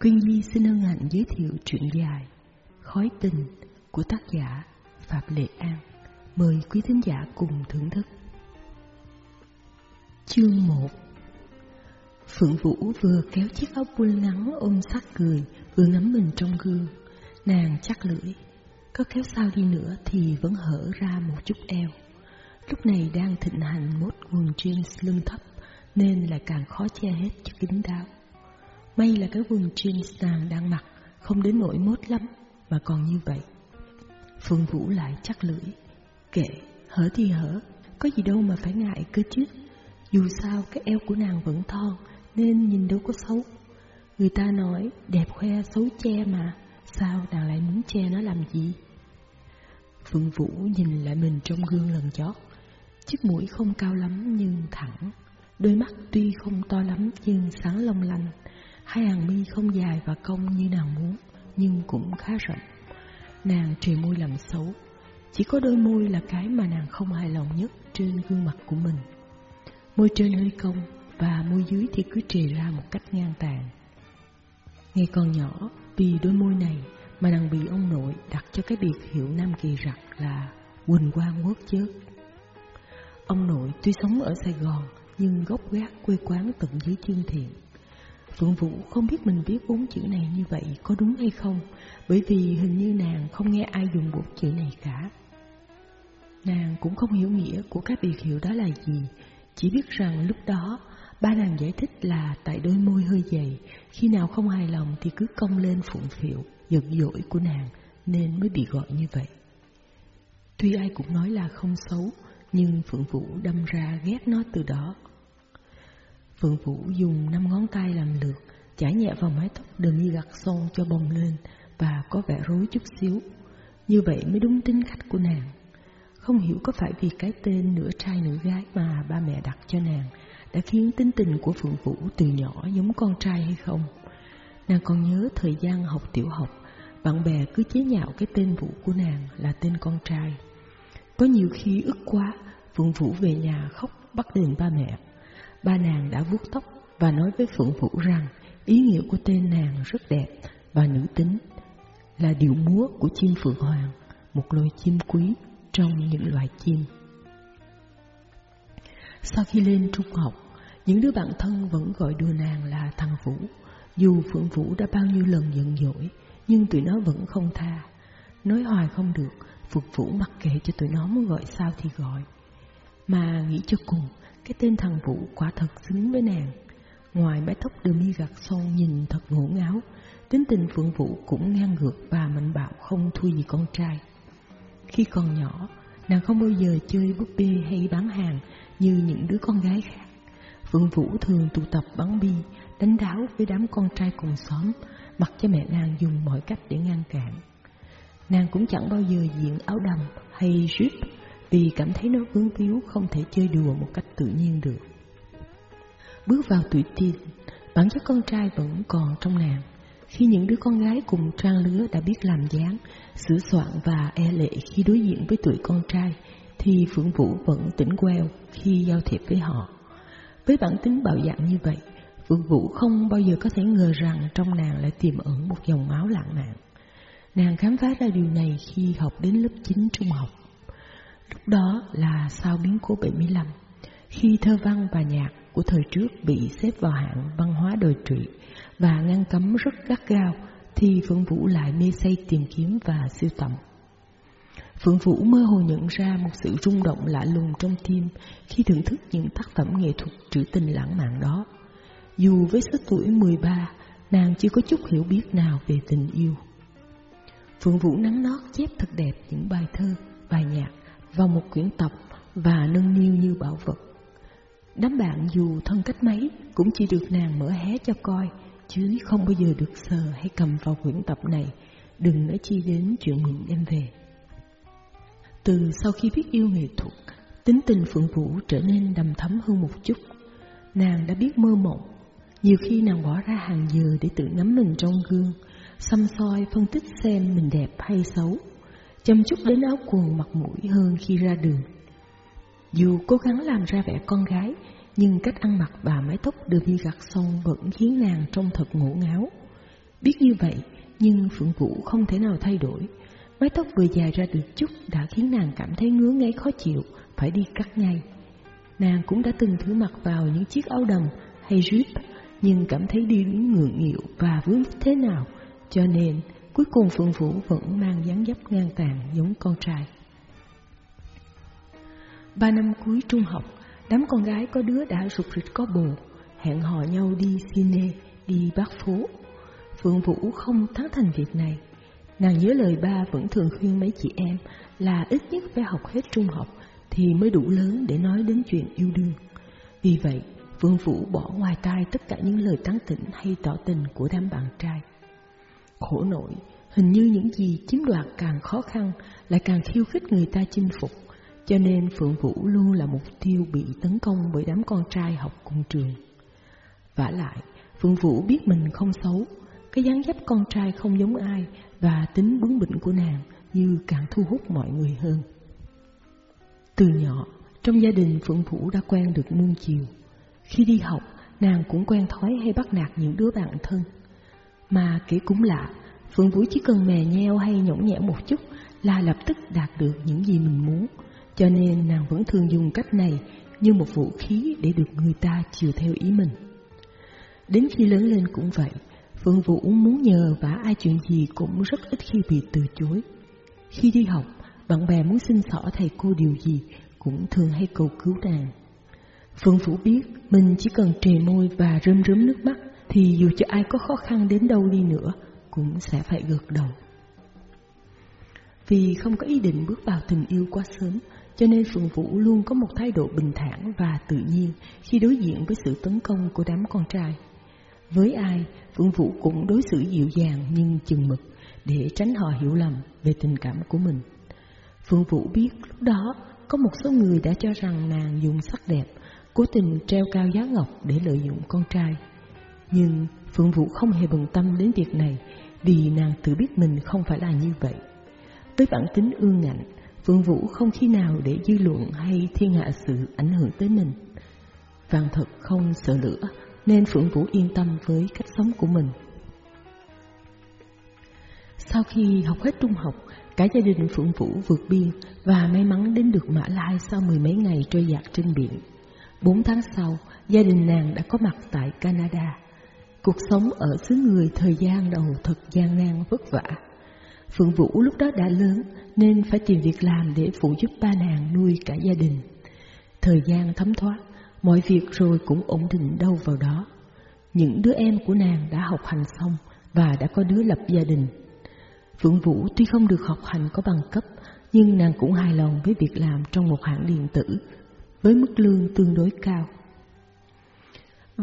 Quyên Nhi xin ân hạnh giới thiệu truyện dài Khói tình của tác giả Phạm Lệ An. Mời quý thính giả cùng thưởng thức. Chương 1 Phượng Vũ vừa kéo chiếc áo buôn ngắn ôm sát cười, vừa ngắm mình trong gương. Nàng chắc lưỡi, có kéo sao đi nữa thì vẫn hở ra một chút eo. Lúc này đang thịnh hành mốt quần jeans lưng thấp, nên lại càng khó che hết cho kín đáo. May là cái quần jeans nàng đang mặc không đến nỗi mốt lắm mà còn như vậy. Phương Vũ lại chắc lưỡi, kệ, hở thì hở, có gì đâu mà phải ngại cơ chứ. Dù sao cái eo của nàng vẫn thon nên nhìn đâu có xấu. Người ta nói đẹp khoe xấu che mà, sao nàng lại muốn che nó làm gì? Phương Vũ nhìn lại mình trong gương lần chót, chiếc mũi không cao lắm nhưng thẳng, đôi mắt tuy không to lắm nhưng sáng long lanh, hai hàng mi không dài và cong như nàng muốn nhưng cũng khá rộng. Nàng trì môi làm xấu, chỉ có đôi môi là cái mà nàng không hài lòng nhất trên gương mặt của mình. Môi trên hơi cong và môi dưới thì cứ trì ra một cách ngang tàn. Ngày còn nhỏ, vì đôi môi này mà nàng bị ông nội đặt cho cái biệt hiệu nam kỳ rặc là Quỳnh Quang Quốc chớp. Ông nội tuy sống ở Sài Gòn nhưng gốc gác quê quán tận dưới chương thiện. Phượng Vũ không biết mình viết bốn chữ này như vậy có đúng hay không, bởi vì hình như nàng không nghe ai dùng bốn chữ này cả. Nàng cũng không hiểu nghĩa của các biệt hiệu đó là gì, chỉ biết rằng lúc đó ba nàng giải thích là tại đôi môi hơi dày, khi nào không hài lòng thì cứ cong lên phụng phịu, giật dỗi của nàng nên mới bị gọi như vậy. Tuy ai cũng nói là không xấu, nhưng Phượng Vũ đâm ra ghét nó từ đó. Phượng Vũ dùng năm ngón tay làm lượt, chải nhẹ vào mái tóc demi gặt son cho bồng lên và có vẻ rối chút xíu. Như vậy mới đúng tính khách của nàng. Không hiểu có phải vì cái tên nửa trai nửa gái mà ba mẹ đặt cho nàng đã khiến tính tình của Phượng Vũ từ nhỏ giống con trai hay không. Nàng còn nhớ thời gian học tiểu học, bạn bè cứ chế nhạo cái tên Vũ của nàng là tên con trai. Có nhiều khi ức quá, Phượng Vũ về nhà khóc bắt đền ba mẹ. Ba nàng đã vuốt tóc và nói với Phượng Vũ rằng ý nghĩa của tên nàng rất đẹp và nữ tính, là điệu múa của chim Phượng Hoàng, một loài chim quý trong những loài chim. Sau khi lên trung học, những đứa bạn thân vẫn gọi đùa nàng là thằng Vũ. Dù Phượng Vũ đã bao nhiêu lần giận dỗi, nhưng tụi nó vẫn không tha. Nói hoài không được, Phượng Vũ mặc kệ cho tụi nó muốn gọi sao thì gọi. Mà nghĩ cho cùng, cái tên thằng Vũ quả thật xứng với nàng. Ngoài mái tóc demi gạt son nhìn thật ngổ ngáo, tính tình Phượng Vũ cũng ngang ngược và mạnh bạo không thua gì con trai. Khi còn nhỏ, nàng không bao giờ chơi búp bê hay bán hàng như những đứa con gái khác. Phượng Vũ thường tụ tập bắn bi, đánh đáo với đám con trai cùng xóm, mặc cho mẹ nàng dùng mọi cách để ngăn cản. Nàng cũng chẳng bao giờ diện áo đầm hay rip vì cảm thấy nó vướng víu không thể chơi đùa một cách tự nhiên được. Bước vào tuổi teen, bản chất con trai vẫn còn trong nàng. Khi những đứa con gái cùng trang lứa đã biết làm dáng, sửa soạn và e lệ khi đối diện với tuổi con trai, thì Phượng Vũ vẫn tỉnh queo khi giao thiệp với họ. Với bản tính bạo dạn như vậy, Phượng Vũ không bao giờ có thể ngờ rằng trong nàng lại tiềm ẩn một dòng máu lãng mạn. Nàng khám phá ra điều này khi học đến lớp 9 trung học. Lúc đó là sau biến cố 75, khi thơ văn và nhạc của thời trước bị xếp vào hạng văn hóa đồi trụy và ngăn cấm rất gắt gao, thì Phượng Vũ lại mê say tìm kiếm và siêu tầm. Phượng Vũ mơ hồ nhận ra một sự rung động lạ lùng trong tim khi thưởng thức những tác phẩm nghệ thuật trữ tình lãng mạn đó. Dù với số tuổi 13, nàng chưa có chút hiểu biết nào về tình yêu. Phượng Vũ nắng nót chép thật đẹp những bài thơ, bài nhạc vào một quyển tập và nâng niu như bảo vật. Đám bạn dù thân cách mấy cũng chỉ được nàng mở hé cho coi, chứ không bao giờ được sờ hay cầm vào quyển tập này, đừng nói chi đến chuyện mượn đem về. Từ sau khi biết yêu nghệ thuật, tính tình Phượng Vũ trở nên đầm thấm hơn một chút. Nàng đã biết mơ mộng, nhiều khi nàng bỏ ra hàng giờ để tự ngắm mình trong gương, xăm soi phân tích xem mình đẹp hay xấu, chăm chút đến áo quần mặt mũi hơn khi ra đường. Dù cố gắng làm ra vẻ con gái, nhưng cách ăn mặc và mái tóc được đi gặt xong vẫn khiến nàng trông thật ngổ ngáo. Biết như vậy, nhưng Phượng Vũ không thể nào thay đổi. Mái tóc vừa dài ra được chút đã khiến nàng cảm thấy ngứa ngáy khó chịu, phải đi cắt ngay. Nàng cũng đã từng thử mặc vào những chiếc áo đầm hay rip, nhưng cảm thấy đi đứng ngượng nghịu và vướng thế nào, cho nên cuối cùng Phượng Vũ vẫn mang dáng dấp ngang tàn giống con trai. Ba năm cuối trung học, đám con gái có đứa đã rụt rịch có bồ, hẹn hò nhau đi cine, đi bát phố. Phượng Vũ không tán thành việc này. Nàng nhớ lời ba vẫn thường khuyên mấy chị em là ít nhất phải học hết trung học thì mới đủ lớn để nói đến chuyện yêu đương. Vì vậy, Phương Vũ bỏ ngoài tai tất cả những lời tán tỉnh hay tỏ tình của đám bạn trai. Khổ nổi, hình như những gì chiếm đoạt càng khó khăn lại càng khiêu khích người ta chinh phục, cho nên Phượng Vũ luôn là mục tiêu bị tấn công bởi đám con trai học cùng trường. vả lại, Phượng Vũ biết mình không xấu, cái dáng dấp con trai không giống ai và tính bướng bỉnh của nàng như càng thu hút mọi người hơn. Từ nhỏ, trong gia đình Phượng Vũ đã quen được nuông chiều. Khi đi học, nàng cũng quen thói hay bắt nạt những đứa bạn thân. Mà kể cũng lạ, Phượng Vũ chỉ cần mè nheo hay nhõng nhẽo một chút là lập tức đạt được những gì mình muốn. Cho nên nàng vẫn thường dùng cách này như một vũ khí để được người ta chiều theo ý mình. Đến khi lớn lên cũng vậy, Phượng Vũ muốn nhờ vả ai chuyện gì cũng rất ít khi bị từ chối. Khi đi học, bạn bè muốn xin xỏ thầy cô điều gì cũng thường hay cầu cứu nàng. Phương Vũ biết mình chỉ cần trề môi và rơm rớm nước mắt thì dù cho ai có khó khăn đến đâu đi nữa cũng sẽ phải gật đầu. Vì không có ý định bước vào tình yêu quá sớm, cho nên Phượng Vũ luôn có một thái độ bình thản và tự nhiên khi đối diện với sự tấn công của đám con trai. Với ai, Phượng Vũ cũng đối xử dịu dàng nhưng chừng mực để tránh họ hiểu lầm về tình cảm của mình. Phượng Vũ biết lúc đó có một số người đã cho rằng nàng dùng sắc đẹp, cố tình treo cao giá ngọc để lợi dụng con trai. Nhưng Phượng Vũ không hề bận tâm đến việc này vì nàng tự biết mình không phải là như vậy. Với bản tính ương ngạnh, Phượng Vũ không khi nào để dư luận hay thiên hạ sự ảnh hưởng tới mình. Vàng thật không sợ lửa, nên Phượng Vũ yên tâm với cách sống của mình. Sau khi học hết trung học, cả gia đình Phượng Vũ vượt biên và may mắn đến được Mã Lai sau mười mấy ngày trôi dạt trên biển. Bốn tháng sau, gia đình nàng đã có mặt tại Canada. Cuộc sống ở xứ người thời gian đầu thật gian nan vất vả. Phượng Vũ lúc đó đã lớn nên phải tìm việc làm để phụ giúp ba nàng nuôi cả gia đình. Thời gian thấm thoát, mọi việc rồi cũng ổn định đâu vào đó. Những đứa em của nàng đã học hành xong và đã có đứa lập gia đình. Phượng Vũ tuy không được học hành có bằng cấp, nhưng nàng cũng hài lòng với việc làm trong một hãng điện tử, với mức lương tương đối cao.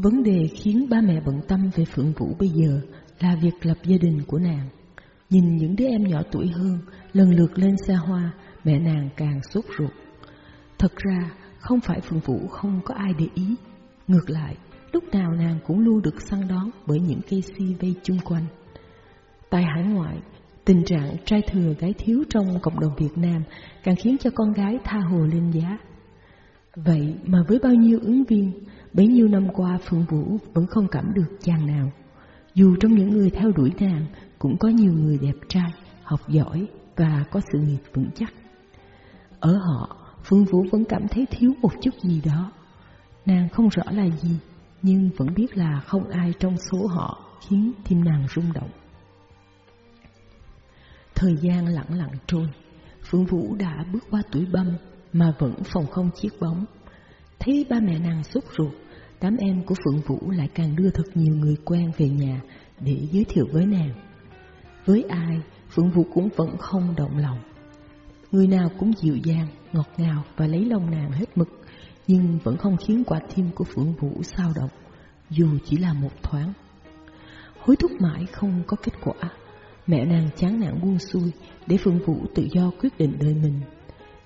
Vấn đề khiến ba mẹ bận tâm về Phượng Vũ bây giờ là việc lập gia đình của nàng. Nhìn những đứa em nhỏ tuổi hơn lần lượt lên xa hoa, mẹ nàng càng sốt ruột. Thật ra, không phải Phượng Vũ không có ai để ý. Ngược lại, lúc nào nàng cũng luôn được săn đón bởi những cây si vây chung quanh. Tại hải ngoại, tình trạng trai thừa gái thiếu trong cộng đồng Việt Nam càng khiến cho con gái tha hồ lên giá. Vậy mà với bao nhiêu ứng viên, bấy nhiêu năm qua Phượng Vũ vẫn không cảm được chàng nào. Dù trong những người theo đuổi nàng cũng có nhiều người đẹp trai, học giỏi và có sự nghiệp vững chắc. Ở họ, Phương Vũ vẫn cảm thấy thiếu một chút gì đó. Nàng không rõ là gì, nhưng vẫn biết là không ai trong số họ khiến tim nàng rung động. Thời gian lặng lặng trôi, Phương Vũ đã bước qua tuổi băm mà vẫn phòng không chiếc bóng. Thấy ba mẹ nàng sốt ruột, đám em của Phượng Vũ lại càng đưa thật nhiều người quen về nhà để giới thiệu với nàng. Với ai, Phượng Vũ cũng vẫn không động lòng. Người nào cũng dịu dàng, ngọt ngào và lấy lòng nàng hết mực, nhưng vẫn không khiến quả tim của Phượng Vũ sao động, dù chỉ là một thoáng. Hối thúc mãi không có kết quả, mẹ nàng chán nản buông xuôi để Phượng Vũ tự do quyết định đời mình.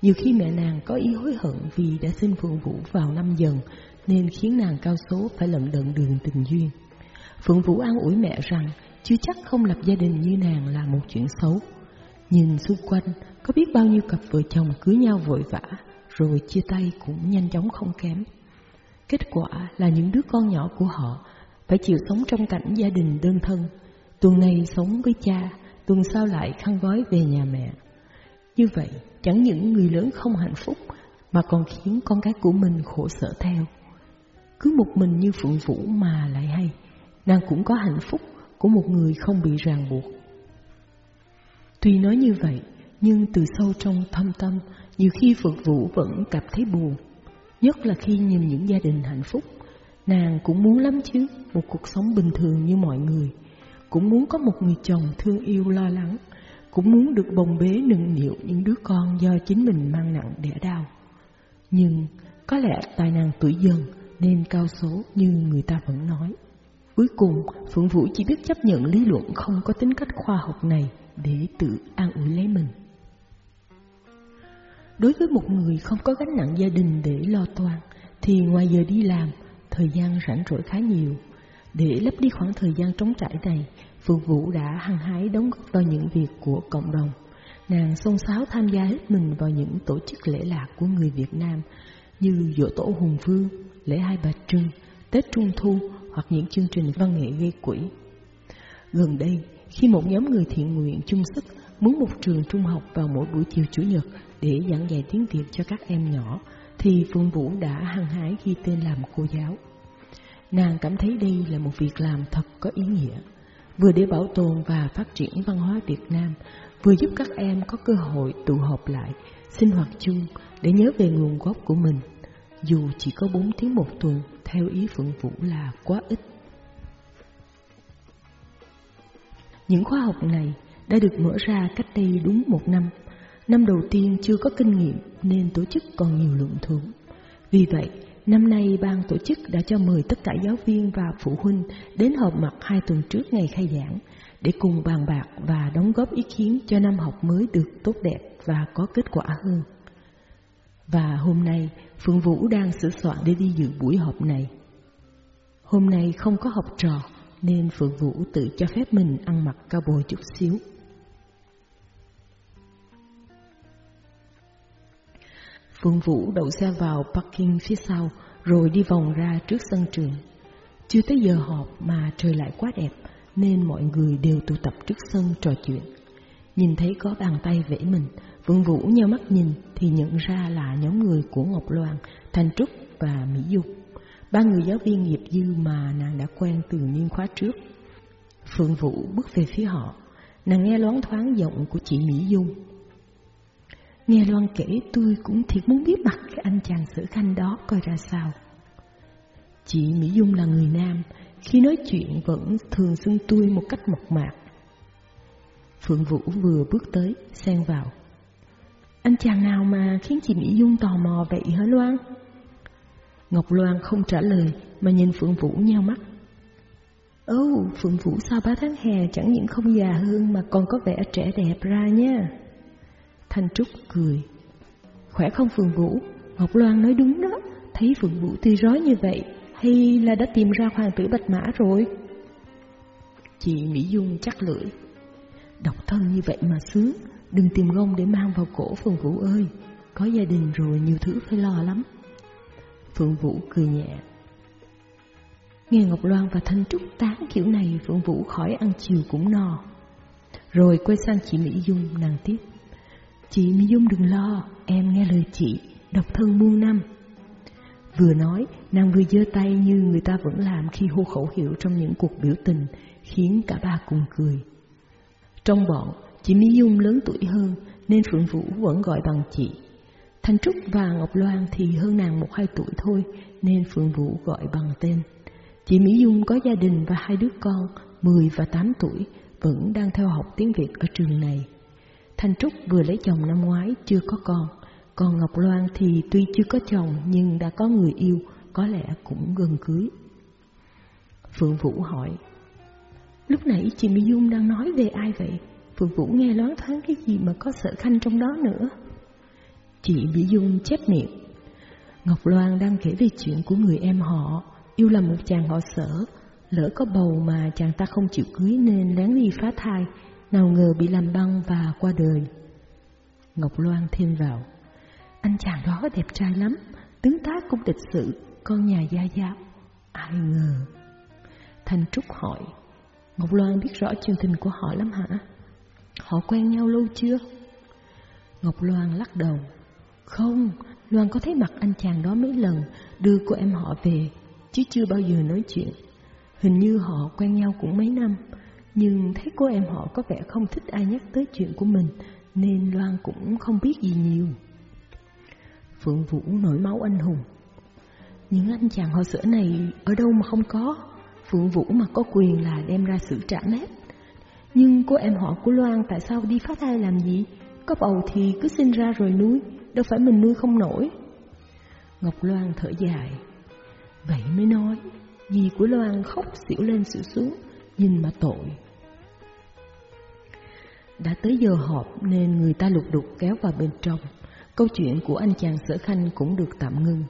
Nhiều khi mẹ nàng có ý hối hận vì đã xin Phượng Vũ vào năm dần nên khiến nàng cao số phải lận đận đường tình duyên. Phượng Vũ an ủi mẹ rằng chưa chắc không lập gia đình như nàng là một chuyện xấu. Nhìn xung quanh, có biết bao nhiêu cặp vợ chồng cưới nhau vội vã, rồi chia tay cũng nhanh chóng không kém. Kết quả là những đứa con nhỏ của họ phải chịu sống trong cảnh gia đình đơn thân, Tuần này sống với cha, tuần sau lại khăn gói về nhà mẹ. Như vậy, chẳng những người lớn không hạnh phúc, mà còn khiến con cái của mình khổ sở theo. Cứ một mình như Phượng Vũ mà lại hay, nàng cũng có hạnh phúc của một người không bị ràng buộc. Tuy nói như vậy, nhưng từ sâu trong thâm tâm, nhiều khi Phượng Vũ vẫn cảm thấy buồn, nhất là khi nhìn những gia đình hạnh phúc. Nàng cũng muốn lắm chứ, một cuộc sống bình thường như mọi người, cũng muốn có một người chồng thương yêu lo lắng, cũng muốn được bồng bế nâng niu những đứa con do chính mình mang nặng đẻ đau. Nhưng có lẽ tài năng tuổi dần nên cao số như người ta vẫn nói. Cuối cùng, Phượng Vũ chỉ biết chấp nhận lý luận không có tính cách khoa học này để tự an ủi lấy mình. Đối với một người không có gánh nặng gia đình để lo toan, thì ngoài giờ đi làm, thời gian rảnh rỗi khá nhiều. Để lấp đi khoảng thời gian trống trải này, Phương Vũ đã hăng hái đóng góp vào những việc của cộng đồng. Nàng xôn xáo tham gia hết mình vào những tổ chức lễ lạc của người Việt Nam như Dỗ Tổ Hùng Vương, lễ Hai Bà Trưng, Tết Trung Thu hoặc những chương trình văn nghệ gây quỹ. Gần đây, khi một nhóm người thiện nguyện chung sức muốn một trường trung học vào mỗi buổi chiều Chủ nhật để giảng dạy tiếng Việt cho các em nhỏ, thì Phương Vũ đã hăng hái ghi tên làm cô giáo. Nàng cảm thấy đây là một việc làm thật có ý nghĩa, vừa để bảo tồn và phát triển văn hóa Việt Nam, vừa giúp các em có cơ hội tụ họp lại, sinh hoạt chung để nhớ về nguồn gốc của mình. Dù chỉ có 4 tiếng một tuần, theo ý Phượng Vũ là quá ít. Những khóa học này đã được mở ra cách đây đúng một năm. Năm đầu tiên chưa có kinh nghiệm nên tổ chức còn nhiều luận thưởng. Vì vậy, năm nay ban tổ chức đã cho mời tất cả giáo viên và phụ huynh đến họp mặt hai tuần trước ngày khai giảng để cùng bàn bạc và đóng góp ý kiến cho năm học mới được tốt đẹp và có kết quả hơn. Và hôm nay, Phượng Vũ đang sửa soạn để đi dự buổi họp này. Hôm nay không có học trò, nên Phượng Vũ tự cho phép mình ăn mặc cao bồi chút xíu. Phương Vũ đậu xe vào parking phía sau, rồi đi vòng ra trước sân trường. Chưa tới giờ họp mà trời lại quá đẹp, nên mọi người đều tụ tập trước sân trò chuyện. Nhìn thấy có bàn tay vẽ mình, Phương Vũ nheo mắt nhìn thì nhận ra là nhóm người của Ngọc Loan, Thanh Trúc và Mỹ Dung. Ba người giáo viên nghiệp dư mà nàng đã quen từ niên khóa trước. Phương Vũ bước về phía họ, nàng nghe loáng thoáng giọng của chị Mỹ Dung. Nghe Loan kể tôi cũng thiệt muốn biết mặt cái anh chàng sử khanh đó coi ra sao. Chị Mỹ Dung là người nam, khi nói chuyện vẫn thường xưng tôi một cách mộc mạc. Phượng Vũ vừa bước tới, xen vào. Anh chàng nào mà khiến chị Mỹ Dung tò mò vậy hả Loan? Ngọc Loan không trả lời mà nhìn Phượng Vũ nheo mắt. Ồ, oh, Phượng Vũ sau ba tháng hè chẳng những không già hơn mà còn có vẻ trẻ đẹp ra nha. Thanh Trúc cười. Khỏe không Phượng Vũ? Ngọc Loan nói đúng đó. Thấy Phượng Vũ tươi rói như vậy, hay là đã tìm ra hoàng tử Bạch Mã rồi? Chị Mỹ Dung chắc lưỡi. Độc thân như vậy mà sướng, đừng tìm gông để mang vào cổ Phượng Vũ ơi. Có gia đình rồi nhiều thứ phải lo lắm. Phượng Vũ cười nhẹ. Nghe Ngọc Loan và Thanh Trúc tán kiểu này, Phượng Vũ khỏi ăn chiều cũng no. Rồi quay sang chị Mỹ Dung nàng tiếp. Chị Mỹ Dung đừng lo, em nghe lời chị, độc thân muôn năm. Vừa nói, nàng vừa giơ tay như người ta vẫn làm khi hô khẩu hiệu trong những cuộc biểu tình, khiến cả ba cùng cười. Trong bọn, chị Mỹ Dung lớn tuổi hơn, nên Phượng Vũ vẫn gọi bằng chị. Thanh Trúc và Ngọc Loan thì hơn nàng một hai tuổi thôi, nên Phượng Vũ gọi bằng tên. Chị Mỹ Dung có gia đình và hai đứa con, 10 và 8 tuổi, vẫn đang theo học tiếng Việt ở trường này. Thanh Trúc vừa lấy chồng năm ngoái, chưa có con. Còn Ngọc Loan thì tuy chưa có chồng nhưng đã có người yêu, có lẽ cũng gần cưới. Phượng Vũ hỏi, Lúc nãy chị Mỹ Dung đang nói về ai vậy? Phượng Vũ nghe loáng thoáng cái gì mà có sợ khanh trong đó nữa. Chị Mỹ Dung chép miệng. Ngọc Loan đang kể về chuyện của người em họ, yêu là một chàng họ sở, lỡ có bầu mà chàng ta không chịu cưới nên lén đi phá thai, nào ngờ bị làm băng và qua đời. Ngọc Loan thêm vào, anh chàng đó đẹp trai lắm, tướng tác cũng lịch sự, con nhà gia giáo. Ai ngờ? Thanh Trúc hỏi, Ngọc Loan biết rõ chương trình của họ lắm hả? Họ quen nhau lâu chưa? Ngọc Loan lắc đầu. Không, Loan có thấy mặt anh chàng đó mấy lần đưa cô em họ về, chứ chưa bao giờ nói chuyện. Hình như họ quen nhau cũng mấy năm, nhưng thấy cô em họ có vẻ không thích ai nhắc tới chuyện của mình, nên Loan cũng không biết gì nhiều. Phượng Vũ nổi máu anh hùng. Những anh chàng họ sữa này ở đâu mà không có, Phượng Vũ mà có quyền là đem ra xử trả mép. Nhưng cô em họ của Loan tại sao đi phá thai làm gì? Có bầu thì cứ sinh ra rồi nuôi, đâu phải mình nuôi không nổi. Ngọc Loan thở dài. Vậy mới nói, dì của Loan khóc xỉu lên xỉu xuống, nhìn mà tội. Đã tới giờ họp nên người ta lục đục kéo vào bên trong. Câu chuyện của anh chàng sở khanh cũng được tạm ngưng.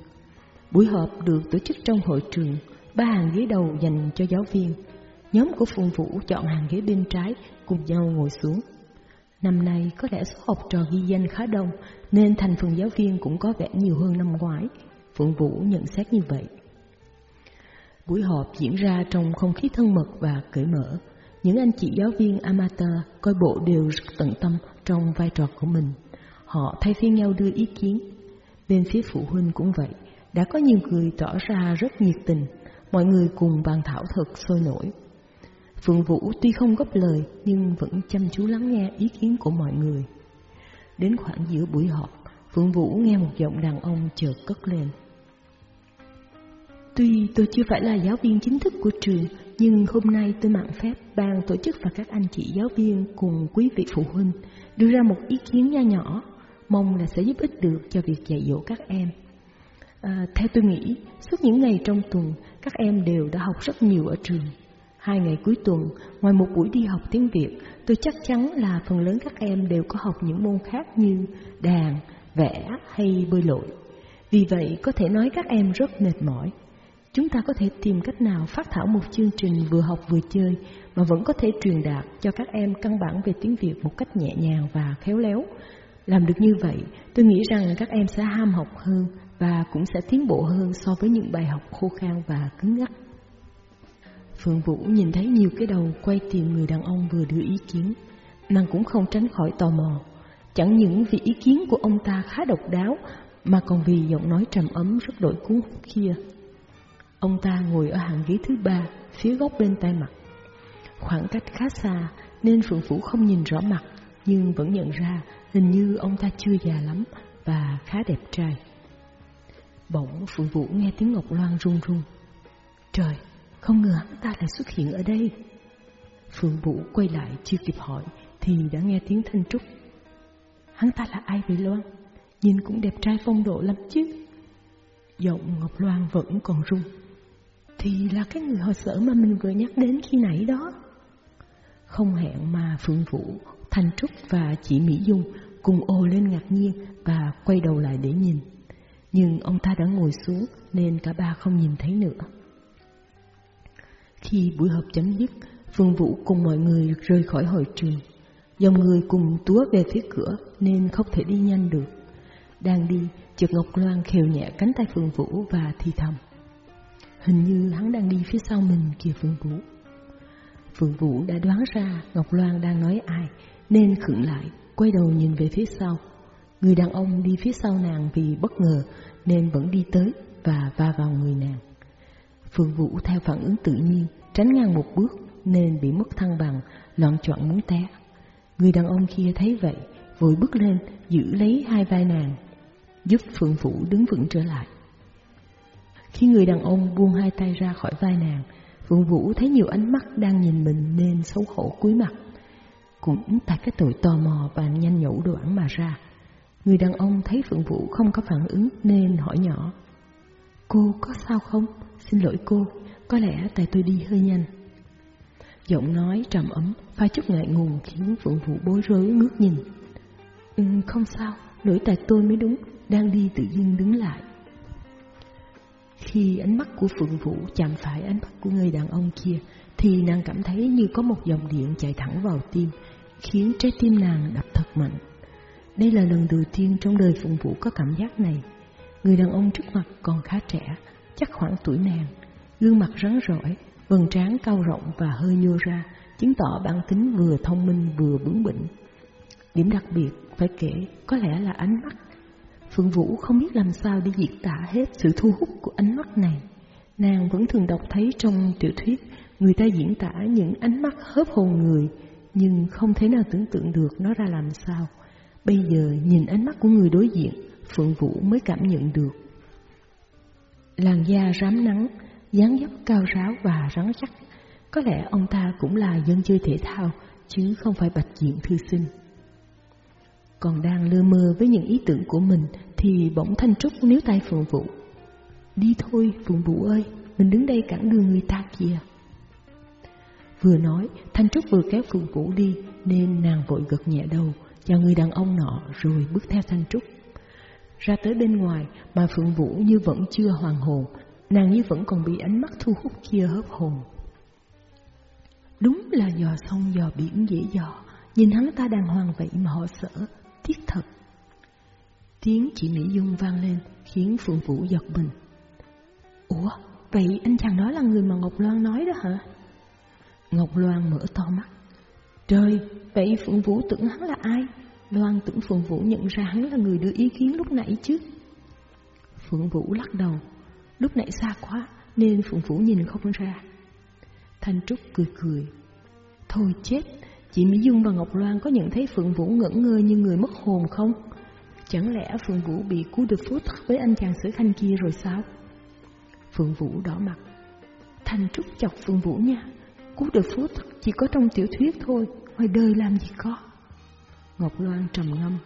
Buổi họp được tổ chức trong hội trường, ba hàng ghế đầu dành cho giáo viên. Nhóm của Phùng Vũ chọn hàng ghế bên trái cùng nhau ngồi xuống. Năm nay có lẽ số học trò ghi danh khá đông nên thành phần giáo viên cũng có vẻ nhiều hơn năm ngoái. Phượng Vũ nhận xét như vậy. Buổi họp diễn ra trong không khí thân mật và cởi mở. Những anh chị giáo viên amateur coi bộ đều rất tận tâm trong vai trò của mình. Họ thay phiên nhau đưa ý kiến. Bên phía phụ huynh cũng vậy, đã có nhiều người tỏ ra rất nhiệt tình, mọi người cùng bàn thảo thật sôi nổi. Phượng Vũ tuy không góp lời nhưng vẫn chăm chú lắng nghe ý kiến của mọi người. Đến khoảng giữa buổi họp, Phượng Vũ nghe một giọng đàn ông chợt cất lên. Tuy tôi chưa phải là giáo viên chính thức của trường, nhưng hôm nay tôi mạn phép ban tổ chức và các anh chị giáo viên cùng quý vị phụ huynh đưa ra một ý kiến nho nhỏ, mong là sẽ giúp ích được cho việc dạy dỗ các em. À, theo tôi nghĩ, suốt những ngày trong tuần, các em đều đã học rất nhiều ở trường. Hai ngày cuối tuần, ngoài một buổi đi học tiếng Việt, tôi chắc chắn là phần lớn các em đều có học những môn khác như đàn, vẽ hay bơi lội. Vì vậy, có thể nói các em rất mệt mỏi. Chúng ta có thể tìm cách nào phát thảo một chương trình vừa học vừa chơi mà vẫn có thể truyền đạt cho các em căn bản về tiếng Việt một cách nhẹ nhàng và khéo léo. Làm được như vậy, tôi nghĩ rằng các em sẽ ham học hơn và cũng sẽ tiến bộ hơn so với những bài học khô khan và cứng ngắc. Phượng Vũ nhìn thấy nhiều cái đầu quay tìm người đàn ông vừa đưa ý kiến, nàng cũng không tránh khỏi tò mò. Chẳng những vì ý kiến của ông ta khá độc đáo, mà còn vì giọng nói trầm ấm rất đổi cuốn hút kia. Ông ta ngồi ở hàng ghế thứ ba, phía góc bên tay mặt. Khoảng cách khá xa nên Phượng Vũ không nhìn rõ mặt, nhưng vẫn nhận ra hình như ông ta chưa già lắm và khá đẹp trai. Bỗng Phượng Vũ nghe tiếng Ngọc Loan run run. Trời, không ngờ hắn ta lại xuất hiện ở đây. Phượng Vũ quay lại chưa kịp hỏi thì đã nghe tiếng Thanh Trúc. Hắn ta là ai vậy Loan? Nhìn cũng đẹp trai phong độ lắm chứ. Giọng Ngọc Loan vẫn còn run. Thì là cái người họ sở mà mình vừa nhắc đến khi nãy đó. Không hẹn mà Phượng Vũ, Thanh Trúc và chị Mỹ Dung cùng ồ lên ngạc nhiên và quay đầu lại để nhìn. Nhưng ông ta đã ngồi xuống nên cả ba không nhìn thấy nữa. Khi buổi họp chấm dứt, Phương Vũ cùng mọi người rời khỏi hội trường. Dòng người cùng túa về phía cửa nên không thể đi nhanh được. Đang đi, chợt Ngọc Loan khều nhẹ cánh tay Phương Vũ và thì thầm. Hình như hắn đang đi phía sau mình kìa Phương Vũ. Phương Vũ đã đoán ra Ngọc Loan đang nói ai nên khựng lại, quay đầu nhìn về phía sau. Người đàn ông đi phía sau nàng vì bất ngờ nên vẫn đi tới và va vào người nàng. Phương Vũ theo phản ứng tự nhiên, tránh ngang một bước nên bị mất thăng bằng, loạn chọn muốn té. Người đàn ông kia thấy vậy, vội bước lên, giữ lấy hai vai nàng, giúp Phượng Vũ đứng vững trở lại. Khi người đàn ông buông hai tay ra khỏi vai nàng, Phượng Vũ thấy nhiều ánh mắt đang nhìn mình nên xấu hổ cúi mặt. Cũng tại cái tội tò mò và nhanh nhẩu đoạn mà ra. Người đàn ông thấy Phượng Vũ không có phản ứng nên hỏi nhỏ. Cô có sao không? Xin lỗi cô, có lẽ tại tôi đi hơi nhanh. Giọng nói trầm ấm, pha chút ngại ngùng khiến Phượng Vũ bối rối ngước nhìn. Ừ, không sao, lỗi tại tôi mới đúng, đang đi tự dưng đứng lại. Khi ánh mắt của Phượng Vũ chạm phải ánh mắt của người đàn ông kia, thì nàng cảm thấy như có một dòng điện chạy thẳng vào tim, khiến trái tim nàng đập thật mạnh. Đây là lần đầu tiên trong đời Phượng Vũ có cảm giác này. Người đàn ông trước mặt còn khá trẻ, chắc khoảng tuổi nàng, gương mặt rắn rỏi, vầng trán cao rộng và hơi nhô ra, chứng tỏ bản tính vừa thông minh vừa bướng bỉnh. Điểm đặc biệt phải kể có lẽ là ánh mắt. Phượng Vũ không biết làm sao để diễn tả hết sự thu hút của ánh mắt này. Nàng vẫn thường đọc thấy trong tiểu thuyết người ta diễn tả những ánh mắt hớp hồn người, nhưng không thể nào tưởng tượng được nó ra làm sao. Bây giờ nhìn ánh mắt của người đối diện, Phượng Vũ mới cảm nhận được. Làn da rám nắng, dáng dấp cao ráo và rắn chắc. Có lẽ ông ta cũng là dân chơi thể thao, chứ không phải bạch diện thư sinh. Còn đang lơ mơ với những ý tưởng của mình thì bỗng Thanh Trúc níu tay Phượng Vũ. Đi thôi, Phượng Vũ ơi, mình đứng đây cản đường người ta kìa. Vừa nói, Thanh Trúc vừa kéo Phượng Vũ đi, nên nàng vội gật nhẹ đầu, chào người đàn ông nọ rồi bước theo Thanh Trúc. Ra tới bên ngoài mà Phượng Vũ như vẫn chưa hoàn hồn, nàng như vẫn còn bị ánh mắt thu hút kia hớp hồn. Đúng là dò sông dò biển dễ dò, nhìn hắn ta đàng hoàng vậy mà họ sợ, thiết thật. Tiếng chị Mỹ Dung vang lên khiến Phượng Vũ giật mình. Ủa, vậy anh chàng đó là người mà Ngọc Loan nói đó hả? Ngọc Loan mở to mắt. Trời, vậy Phượng Vũ tưởng hắn là ai? Loan tưởng Phượng Vũ nhận ra hắn là người đưa ý kiến lúc nãy chứ. Phượng Vũ lắc đầu. Lúc nãy xa quá nên Phượng Vũ nhìn không ra. Thanh Trúc cười cười. Thôi chết, chị Mỹ Dung và Ngọc Loan có nhận thấy Phượng Vũ ngẩn ngơ như người mất hồn không? Chẳng lẽ Phượng Vũ bị cú được phút với anh chàng sử khanh kia rồi sao? Phượng Vũ đỏ mặt. Thanh Trúc chọc Phượng Vũ nha. Cú được phút chỉ có trong tiểu thuyết thôi, ngoài đời làm gì có. Ngọc Loan trầm ngâm.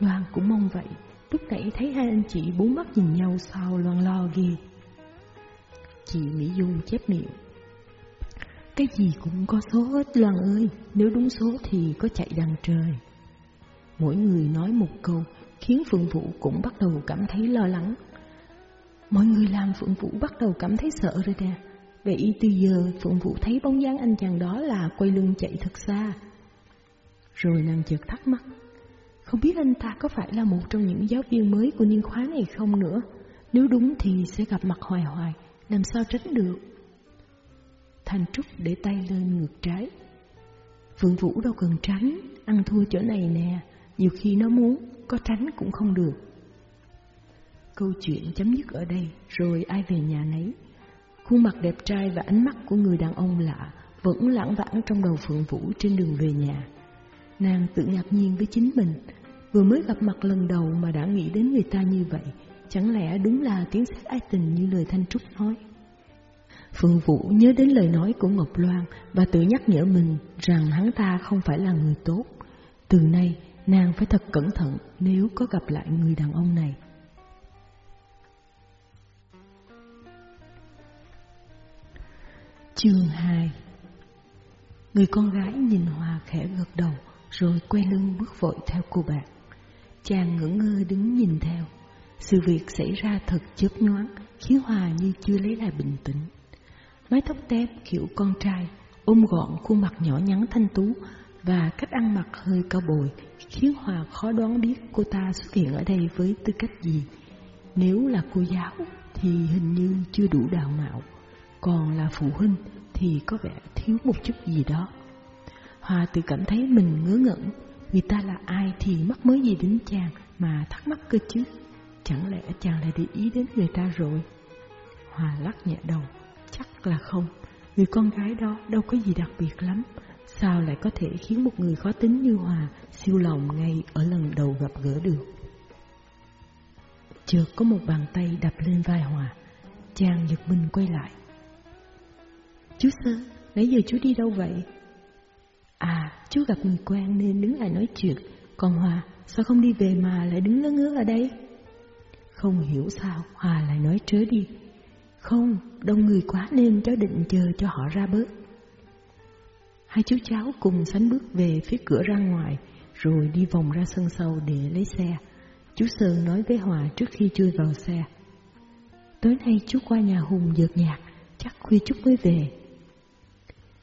Loan cũng mong vậy, lúc nãy thấy hai anh chị bốn mắt nhìn nhau sao loan lo ghê. Chị Mỹ Dung chép miệng. Cái gì cũng có số hết Loan ơi, nếu đúng số thì có chạy đằng trời. Mỗi người nói một câu, khiến Phượng Vũ cũng bắt đầu cảm thấy lo lắng. Mọi người làm Phượng Vũ bắt đầu cảm thấy sợ rồi nè. Vậy từ giờ Phượng Vũ thấy bóng dáng anh chàng đó là quay lưng chạy thật xa. Rồi nàng chợt thắc mắc, không biết anh ta có phải là một trong những giáo viên mới của niên khóa này không nữa? Nếu đúng thì sẽ gặp mặt hoài hoài, làm sao tránh được? Thanh Trúc để tay lên ngược trái. Phượng Vũ đâu cần tránh, ăn thua chỗ này nè, nhiều khi nó muốn, có tránh cũng không được. Câu chuyện chấm dứt ở đây, rồi ai về nhà nấy. Khuôn mặt đẹp trai và ánh mắt của người đàn ông lạ vẫn lãng vãng trong đầu Phượng Vũ trên đường về nhà. Nàng tự ngạc nhiên với chính mình, vừa mới gặp mặt lần đầu mà đã nghĩ đến người ta như vậy, chẳng lẽ đúng là tiếng sét ái tình như lời Thanh Trúc nói. Phương Vũ nhớ đến lời nói của Ngọc Loan và tự nhắc nhở mình rằng hắn ta không phải là người tốt. Từ nay, nàng phải thật cẩn thận nếu có gặp lại người đàn ông này. Chương 2 Người con gái nhìn Hòa khẽ gật đầu rồi quay lưng bước vội theo cô bạn. Chàng ngỡ ngơ đứng nhìn theo. Sự việc xảy ra thật chớp nhoáng khiến Hòa như chưa lấy lại bình tĩnh. Mái tóc tép kiểu con trai, ôm gọn khuôn mặt nhỏ nhắn thanh tú và cách ăn mặc hơi cao bồi khiến Hòa khó đoán biết cô ta xuất hiện ở đây với tư cách gì. Nếu là cô giáo thì hình như chưa đủ đạo mạo, còn là phụ huynh thì có vẻ thiếu một chút gì đó. Hòa tự cảm thấy mình ngớ ngẩn, người ta là ai thì mắc mới gì đến chàng mà thắc mắc cơ chứ. Chẳng lẽ chàng lại để ý đến người ta rồi? Hòa lắc nhẹ đầu, chắc là không. Người con gái đó đâu có gì đặc biệt lắm. Sao lại có thể khiến một người khó tính như Hòa siêu lòng ngay ở lần đầu gặp gỡ được? Chợt có một bàn tay đập lên vai Hòa. Chàng giật mình quay lại. Chú Sơ, nãy giờ chú đi đâu vậy? À, chú gặp người quen nên đứng lại nói chuyện. Còn Hòa, sao không đi về mà lại đứng ngớ ngớ ở đây? Không hiểu sao Hòa lại nói trớ đi. Không, đông người quá nên cháu định chờ cho họ ra bớt. Hai chú cháu cùng sánh bước về phía cửa ra ngoài, rồi đi vòng ra sân sau để lấy xe. Chú Sơn nói với Hòa trước khi chui vào xe. Tối nay chú qua nhà Hùng dợt nhạc, chắc khuya chút mới về.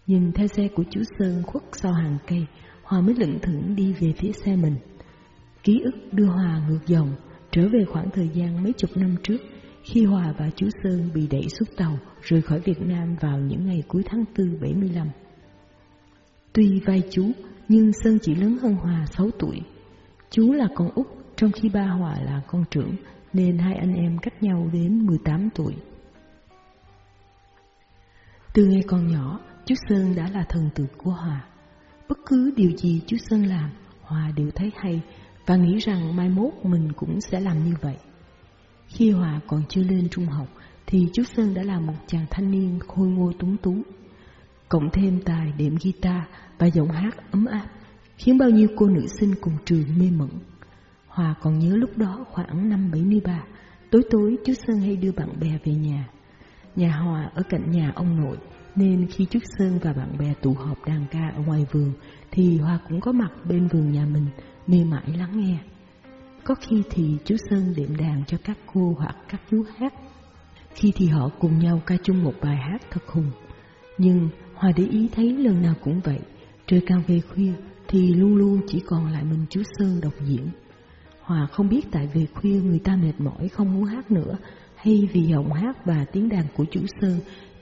Nhìn theo xe của chú Sơn khuất sau hàng cây, Hòa mới lững thững đi về phía xe mình. Ký ức đưa Hòa ngược dòng, trở về khoảng thời gian mấy chục năm trước, khi Hòa và chú Sơn bị đẩy xuống tàu rời khỏi Việt Nam vào những ngày cuối tháng 4 75. Tuy vai chú, nhưng Sơn chỉ lớn hơn Hòa 6 tuổi. Chú là con út, trong khi ba Hòa là con trưởng, nên hai anh em cách nhau đến 18 tuổi. Từ ngày còn nhỏ, chú Sơn đã là thần tượng của Hòa. Bất cứ điều gì chú Sơn làm, Hòa đều thấy hay và nghĩ rằng mai mốt mình cũng sẽ làm như vậy. Khi Hòa còn chưa lên trung học, thì chú Sơn đã là một chàng thanh niên khôi ngô túng tú. Cộng thêm tài đệm guitar và giọng hát ấm áp, khiến bao nhiêu cô nữ sinh cùng trường mê mẩn. Hòa còn nhớ lúc đó khoảng năm 73, tối tối chú Sơn hay đưa bạn bè về nhà. Nhà Hòa ở cạnh nhà ông nội, nên khi chú Sơn và bạn bè tụ họp đàn ca ở ngoài vườn, thì Hòa cũng có mặt bên vườn nhà mình, mê mải lắng nghe. Có khi thì chú Sơn điểm đàn cho các cô hoặc các chú hát. Khi thì họ cùng nhau ca chung một bài hát thật hùng. Nhưng Hòa để ý thấy lần nào cũng vậy, trời càng về khuya thì luôn luôn chỉ còn lại mình chú Sơn độc diễn. Hòa không biết tại về khuya người ta mệt mỏi không muốn hát nữa, hay vì giọng hát và tiếng đàn của chú Sơn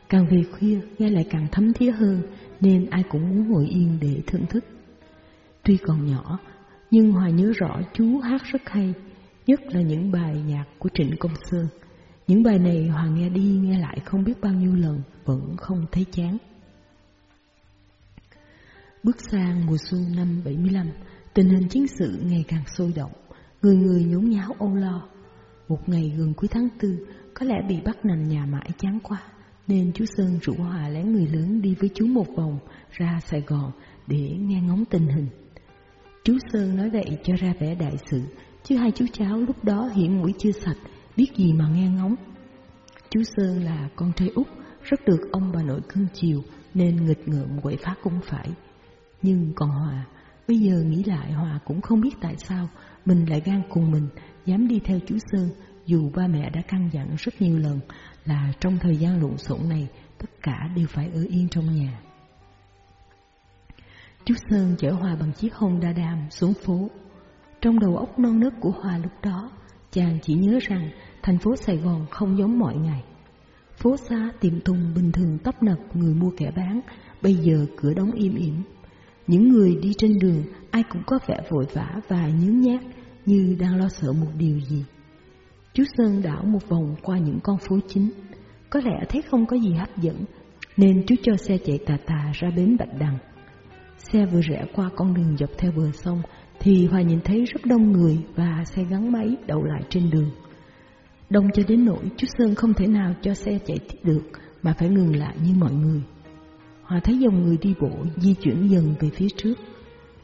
càng về khuya nghe lại càng thấm thía hơn, nên ai cũng muốn ngồi yên để thưởng thức. Tuy còn nhỏ, nhưng Hòa nhớ rõ chú hát rất hay, nhất là những bài nhạc của Trịnh Công Sơn. Những bài này Hòa nghe đi nghe lại không biết bao nhiêu lần, vẫn không thấy chán. Bước sang mùa xuân năm 75, tình hình chiến sự ngày càng sôi động, người người nhốn nháo âu lo. Một ngày gần cuối tháng tư, có lẽ bị bắt nằm nhà mãi chán quá, nên chú Sơn rủ Hòa lén người lớn đi với chú một vòng ra Sài Gòn để nghe ngóng tình hình. Chú Sơn nói vậy cho ra vẻ đại sự, chứ hai chú cháu lúc đó hiểm mũi chưa sạch, biết gì mà nghe ngóng. Chú Sơn là con trai út, rất được ông bà nội cưng chiều, nên nghịch ngợm quậy phá cũng phải. Nhưng còn Hòa, bây giờ nghĩ lại Hòa cũng không biết tại sao mình lại gan cùng mình, dám đi theo chú Sơn, dù ba mẹ đã căn dặn rất nhiều lần là trong thời gian lộn xộn này, tất cả đều phải ở yên trong nhà. Chú Sơn chở Hòa bằng chiếc Honda Dam xuống phố. Trong đầu óc non nớt của Hòa lúc đó, chàng chỉ nhớ rằng thành phố Sài Gòn không giống mọi ngày. Phố xa tiệm tùng bình thường tấp nập người mua kẻ bán, bây giờ cửa đóng im ỉm. Những người đi trên đường ai cũng có vẻ vội vã và nhướng nhát như đang lo sợ một điều gì. Chú Sơn đảo một vòng qua những con phố chính, có lẽ thấy không có gì hấp dẫn, nên chú cho xe chạy tà tà ra bến Bạch Đằng. Xe vừa rẽ qua con đường dọc theo bờ sông thì Hòa nhìn thấy rất đông người và xe gắn máy đậu lại trên đường. Đông cho đến nỗi chú Sơn không thể nào cho xe chạy tiếp được mà phải ngừng lại như mọi người. Hòa thấy dòng người đi bộ di chuyển dần về phía trước.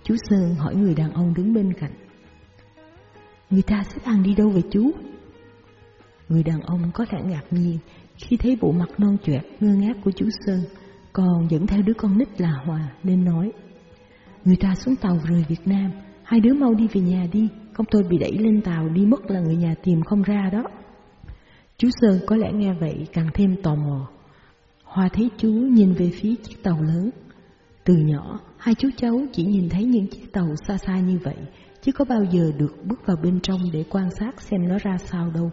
Chú Sơn hỏi người đàn ông đứng bên cạnh. Người ta xếp hàng đi đâu vậy chú? Người đàn ông có lẽ ngạc nhiên khi thấy bộ mặt non choẹt ngơ ngác của chú Sơn, còn dẫn theo đứa con nít là Hòa nên nói. Người ta xuống tàu rời Việt Nam, hai đứa mau đi về nhà đi, không tôi bị đẩy lên tàu đi mất là người nhà tìm không ra đó. Chú Sơn có lẽ nghe vậy càng thêm tò mò. Hòa thấy chú nhìn về phía chiếc tàu lớn. Từ nhỏ, hai chú cháu chỉ nhìn thấy những chiếc tàu xa xa như vậy, chứ có bao giờ được bước vào bên trong để quan sát xem nó ra sao đâu.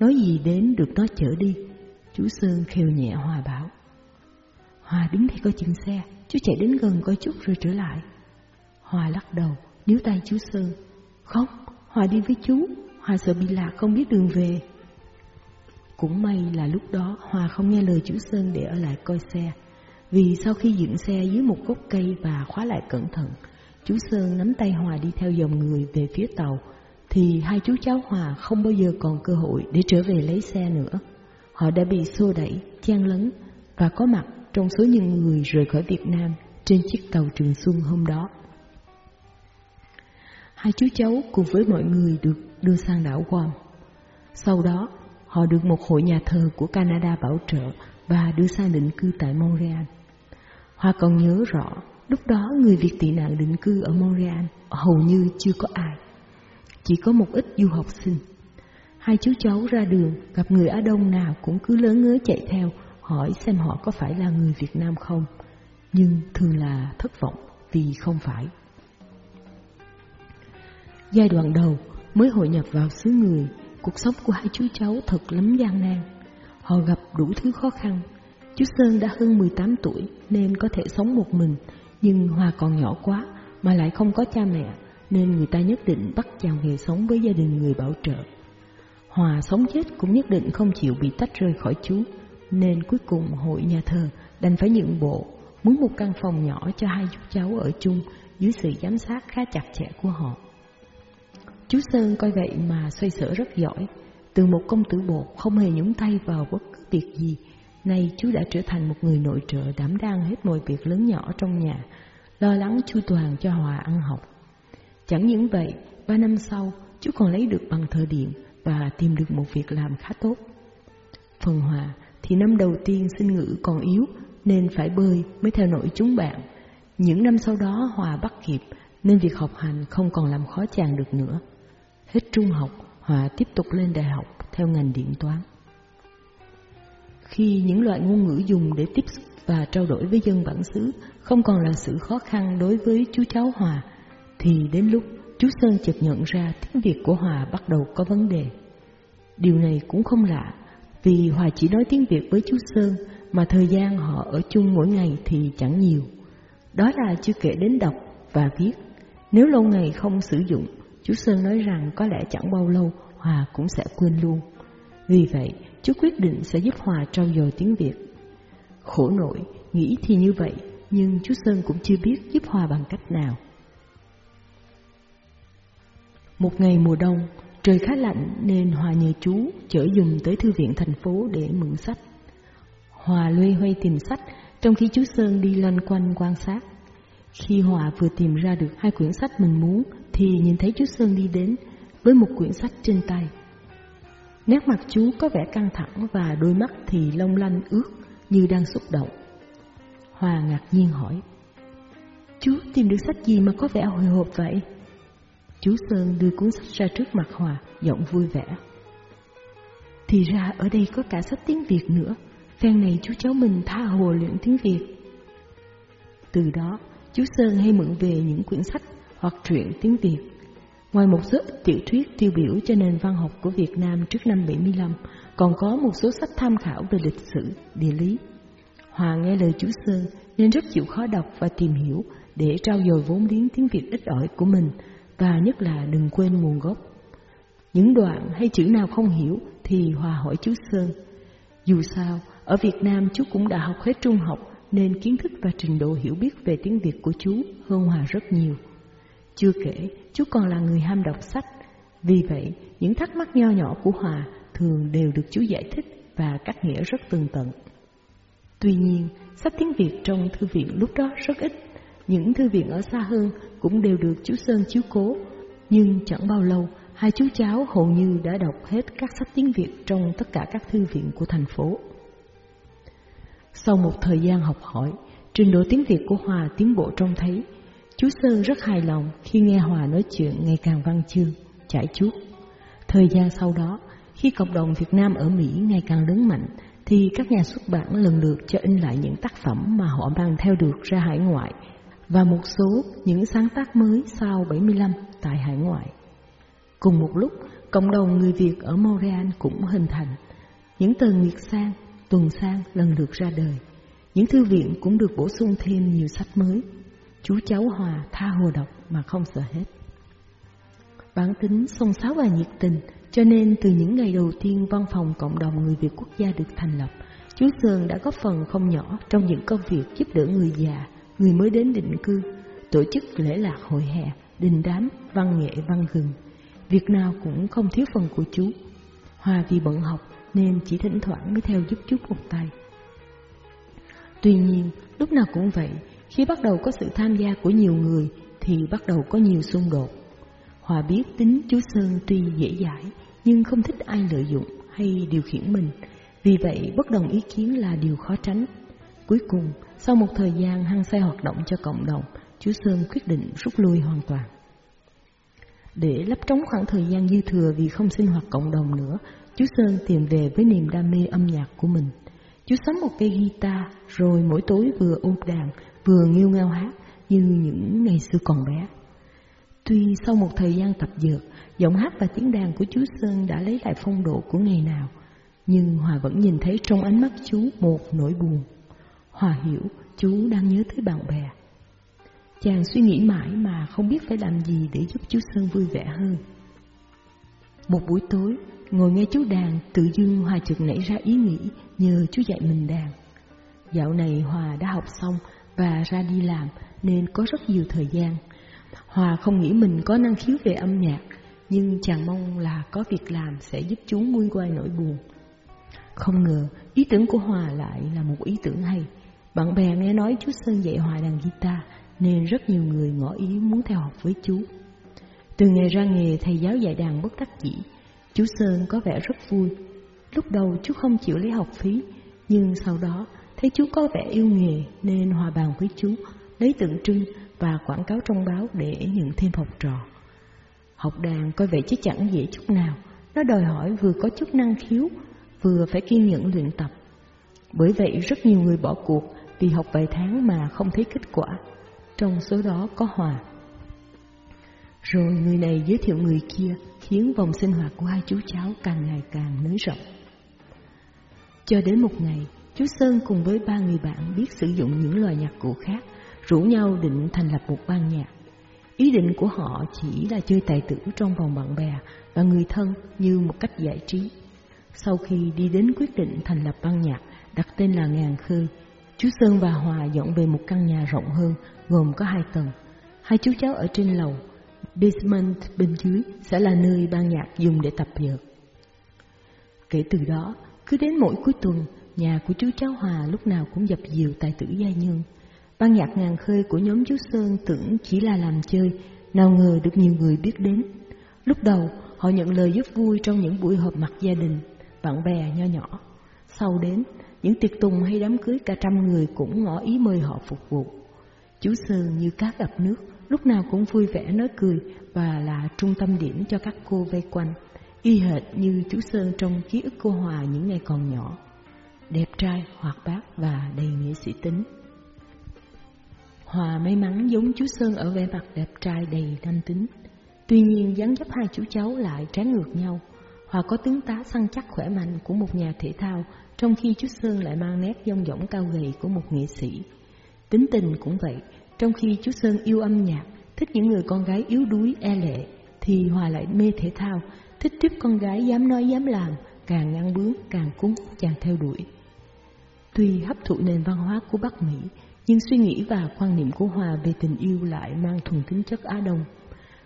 Nói gì đến được nó chở đi. Chú Sơn khều nhẹ Hòa bảo. Hòa đứng đây coi chừng xe, chú chạy đến gần coi chút rồi trở lại. Hòa lắc đầu, níu tay chú Sơn. Không, Hòa đi với chú, Hòa sợ bị lạc không biết đường về. Cũng may là lúc đó Hòa không nghe lời chú Sơn để ở lại coi xe. Vì sau khi dựng xe dưới một gốc cây và khóa lại cẩn thận, chú Sơn nắm tay Hòa đi theo dòng người về phía tàu, thì hai chú cháu Hòa không bao giờ còn cơ hội để trở về lấy xe nữa. Họ đã bị xô đẩy, chen lấn và có mặt trong số những người rời khỏi Việt Nam trên chiếc tàu Trường Xuân hôm đó. Hai chú cháu cùng với mọi người được đưa sang đảo Guam. Sau đó, họ được một hội nhà thờ của Canada bảo trợ và đưa sang định cư tại Montreal. Hoa còn nhớ rõ, lúc đó người Việt tị nạn định cư ở Montreal hầu như chưa có ai. Chỉ có một ít du học sinh. Hai chú cháu ra đường, gặp người Á Đông nào cũng cứ lớn ngớ chạy theo, hỏi xem họ có phải là người Việt Nam không. Nhưng thường là thất vọng vì không phải. Giai đoạn đầu mới hội nhập vào xứ người, cuộc sống của hai chú cháu thật lắm gian nan. Họ gặp đủ thứ khó khăn, Chú Sơn đã hơn 18 tuổi nên có thể sống một mình, nhưng Hòa còn nhỏ quá mà lại không có cha mẹ, nên người ta nhất định bắt chàng về sống với gia đình người bảo trợ. Hòa sống chết cũng nhất định không chịu bị tách rời khỏi chú, nên cuối cùng hội nhà thờ đành phải nhượng bộ, muốn một căn phòng nhỏ cho hai chú cháu ở chung dưới sự giám sát khá chặt chẽ của họ. Chú Sơn coi vậy mà xoay sở rất giỏi, từ một công tử bột không hề nhúng tay vào bất cứ việc gì, nay chú đã trở thành một người nội trợ đảm đang hết mọi việc lớn nhỏ trong nhà, lo lắng chu toàn cho Hòa ăn học. Chẳng những vậy, ba năm sau, chú còn lấy được bằng thờ điện và tìm được một việc làm khá tốt. Phần Hòa thì năm đầu tiên sinh ngữ còn yếu nên phải bơi mới theo nổi chúng bạn. Những năm sau đó Hòa bắt kịp nên việc học hành không còn làm khó chàng được nữa. Hết trung học, Hòa tiếp tục lên đại học theo ngành điện toán. Khi những loại ngôn ngữ dùng để tiếp xúc và trao đổi với dân bản xứ không còn là sự khó khăn đối với chú cháu Hòa, thì đến lúc chú Sơn chợt nhận ra tiếng Việt của Hòa bắt đầu có vấn đề. Điều này cũng không lạ, vì Hòa chỉ nói tiếng Việt với chú Sơn mà thời gian họ ở chung mỗi ngày thì chẳng nhiều. Đó là chưa kể đến đọc và viết. Nếu lâu ngày không sử dụng, chú Sơn nói rằng có lẽ chẳng bao lâu Hòa cũng sẽ quên luôn. Vì vậy, chú quyết định sẽ giúp Hòa trau dồi tiếng Việt. Khổ nổi, nghĩ thì như vậy, nhưng chú Sơn cũng chưa biết giúp Hòa bằng cách nào. Một ngày mùa đông, trời khá lạnh nên Hòa nhờ chú chở dùm tới thư viện thành phố để mượn sách. Hòa loay hoay tìm sách, trong khi chú Sơn đi loanh quanh quan sát. Khi Hòa vừa tìm ra được hai quyển sách mình muốn, thì nhìn thấy chú Sơn đi đến với một quyển sách trên tay. Nét mặt chú có vẻ căng thẳng và đôi mắt thì long lanh ướt như đang xúc động. Hòa ngạc nhiên hỏi, Chú tìm được sách gì mà có vẻ hồi hộp vậy? Chú Sơn đưa cuốn sách ra trước mặt Hòa, giọng vui vẻ. Thì ra ở đây có cả sách tiếng Việt nữa, phen này chú cháu mình tha hồ luyện tiếng Việt. Từ đó, chú Sơn hay mượn về những quyển sách hoặc truyện tiếng Việt. Ngoài một số tiểu thuyết tiêu biểu cho nền văn học của Việt Nam trước năm 75, còn có một số sách tham khảo về lịch sử, địa lý. Hòa nghe lời chú Sơn nên rất chịu khó đọc và tìm hiểu để trao dồi vốn liếng tiếng Việt ít ỏi của mình và nhất là đừng quên nguồn gốc. Những đoạn hay chữ nào không hiểu thì Hòa hỏi chú Sơn. Dù sao, ở Việt Nam chú cũng đã học hết trung học nên kiến thức và trình độ hiểu biết về tiếng Việt của chú hơn Hòa rất nhiều. Chưa kể, chú còn là người ham đọc sách. Vì vậy, những thắc mắc nho nhỏ của Hòa thường đều được chú giải thích và cắt nghĩa rất tường tận. Tuy nhiên, sách tiếng Việt trong thư viện lúc đó rất ít. Những thư viện ở xa hơn cũng đều được chú Sơn chiếu cố. Nhưng chẳng bao lâu, hai chú cháu hầu như đã đọc hết các sách tiếng Việt trong tất cả các thư viện của thành phố. Sau một thời gian học hỏi, trình độ tiếng Việt của Hòa tiến bộ trông thấy. Chú Sơn rất hài lòng khi nghe Hòa nói chuyện ngày càng văn chương, trải chuốt. Thời gian sau đó, khi cộng đồng Việt Nam ở Mỹ ngày càng lớn mạnh, thì các nhà xuất bản lần lượt cho in lại những tác phẩm mà họ mang theo được ra hải ngoại và một số những sáng tác mới sau 75 tại hải ngoại. Cùng một lúc, cộng đồng người Việt ở Montreal cũng hình thành. Những tờ Nguyệt Sang, Tuần Sang lần lượt ra đời. Những thư viện cũng được bổ sung thêm nhiều sách mới. Chú cháu Hòa tha hồ đọc mà không sợ hết. Bản tính sông sáo và nhiệt tình, cho nên từ những ngày đầu tiên văn phòng cộng đồng người Việt quốc gia được thành lập, chú Sơn đã góp phần không nhỏ trong những công việc giúp đỡ người già, người mới đến định cư, tổ chức lễ lạc hội hè, đình đám, văn nghệ, văn gừng. Việc nào cũng không thiếu phần của chú. Hòa vì bận học nên chỉ thỉnh thoảng mới theo giúp chú một tay. Tuy nhiên, lúc nào cũng vậy, khi bắt đầu có sự tham gia của nhiều người thì bắt đầu có nhiều xung đột. Hòa biết tính chú Sơn tuy dễ dãi nhưng không thích ai lợi dụng hay điều khiển mình, vì vậy bất đồng ý kiến là điều khó tránh. Cuối cùng, sau một thời gian hăng say hoạt động cho cộng đồng, chú Sơn quyết định rút lui hoàn toàn. Để lấp trống khoảng thời gian dư thừa vì không sinh hoạt cộng đồng nữa, chú Sơn tìm về với niềm đam mê âm nhạc của mình. Chú sắm một cây guitar, rồi mỗi tối vừa ôm đàn, vừa nghiêu ngao hát như những ngày xưa còn bé. Tuy sau một thời gian tập dượt, giọng hát và tiếng đàn của chú Sơn đã lấy lại phong độ của ngày nào, nhưng Hòa vẫn nhìn thấy trong ánh mắt chú một nỗi buồn. Hòa hiểu chú đang nhớ tới bạn bè. Chàng suy nghĩ mãi mà không biết phải làm gì để giúp chú Sơn vui vẻ hơn. Một buổi tối, ngồi nghe chú đàn, tự dưng Hòa chợt nảy ra ý nghĩ nhờ chú dạy mình đàn. Dạo này Hòa đã học xong và ra đi làm nên có rất nhiều thời gian. Hòa không nghĩ mình có năng khiếu về âm nhạc, nhưng chàng mong là có việc làm sẽ giúp chú nguôi qua nỗi buồn. Không ngờ, ý tưởng của Hòa lại là một ý tưởng hay. Bạn bè nghe nói chú Sơn dạy Hòa đàn guitar, nên rất nhiều người ngỏ ý muốn theo học với chú. Từ ngày ra nghề thầy giáo dạy đàn bất đắc dĩ, chú Sơn có vẻ rất vui. Lúc đầu chú không chịu lấy học phí, nhưng sau đó thấy chú có vẻ yêu nghề nên hòa bàn với chú, lấy tượng trưng và quảng cáo trong báo để nhận thêm học trò. Học đàn coi vậy chứ chẳng dễ chút nào, nó đòi hỏi vừa có chút năng khiếu, vừa phải kiên nhẫn luyện tập. Bởi vậy rất nhiều người bỏ cuộc vì học vài tháng mà không thấy kết quả, trong số đó có Hòa. Rồi người này giới thiệu người kia khiến vòng sinh hoạt của hai chú cháu càng ngày càng nới rộng. Cho đến một ngày, chú Sơn cùng với ba người bạn biết sử dụng những loài nhạc cụ khác, rủ nhau định thành lập một ban nhạc. Ý định của họ chỉ là chơi tài tử trong vòng bạn bè và người thân như một cách giải trí. Sau khi đi đến quyết định thành lập ban nhạc đặt tên là Ngàn Khơi, chú Sơn và Hòa dọn về một căn nhà rộng hơn gồm có hai tầng. Hai chú cháu ở trên lầu, basement bên dưới sẽ là nơi ban nhạc dùng để tập dượt. Kể từ đó, cứ đến mỗi cuối tuần, nhà của chú cháu Hòa lúc nào cũng dập dìu tài tử gia nhân. Ban nhạc ngàn khơi của nhóm chú Sơn tưởng chỉ là làm chơi, nào ngờ được nhiều người biết đến. Lúc đầu, họ nhận lời giúp vui trong những buổi họp mặt gia đình, bạn bè nho nhỏ. Sau đến, những tiệc tùng hay đám cưới cả trăm người cũng ngỏ ý mời họ phục vụ. Chú Sơn như cá gặp nước, lúc nào cũng vui vẻ nói cười và là trung tâm điểm cho các cô vây quanh, y hệt như chú Sơn trong ký ức cô Hòa những ngày còn nhỏ. Đẹp trai, hoạt bát và đầy nghĩa sĩ tính. Hòa may mắn giống chú Sơn ở vẻ mặt đẹp trai đầy nam tính. Tuy nhiên dáng dấp hai chú cháu lại trái ngược nhau. Hòa có tướng tá săn chắc khỏe mạnh của một nhà thể thao, trong khi chú Sơn lại mang nét dông dỏng cao gầy của một nghệ sĩ. Tính tình cũng vậy, trong khi chú Sơn yêu âm nhạc, thích những người con gái yếu đuối, e lệ, thì Hòa lại mê thể thao, thích tiếp con gái dám nói dám làm, càng ngăn bướng, càng cuốn chàng theo đuổi. Tuy hấp thụ nền văn hóa của Bắc Mỹ, nhưng suy nghĩ và quan niệm của Hòa về tình yêu lại mang thuần tính chất Á Đông.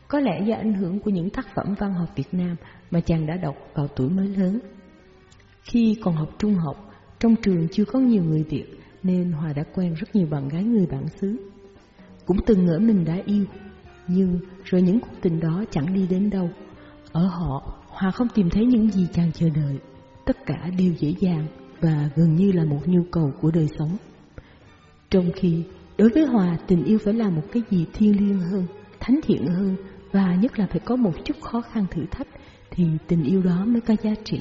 Có lẽ do ảnh hưởng của những tác phẩm văn học Việt Nam mà chàng đã đọc vào tuổi mới lớn. Khi còn học trung học, trong trường chưa có nhiều người Việt, nên Hòa đã quen rất nhiều bạn gái người bản xứ. Cũng từng ngỡ mình đã yêu, nhưng rồi những cuộc tình đó chẳng đi đến đâu. Ở họ, Hòa không tìm thấy những gì chàng chờ đợi. Tất cả đều dễ dàng và gần như là một nhu cầu của đời sống. Trong khi, đối với Hòa, tình yêu phải là một cái gì thiêng liêng hơn, thánh thiện hơn và nhất là phải có một chút khó khăn thử thách thì tình yêu đó mới có giá trị.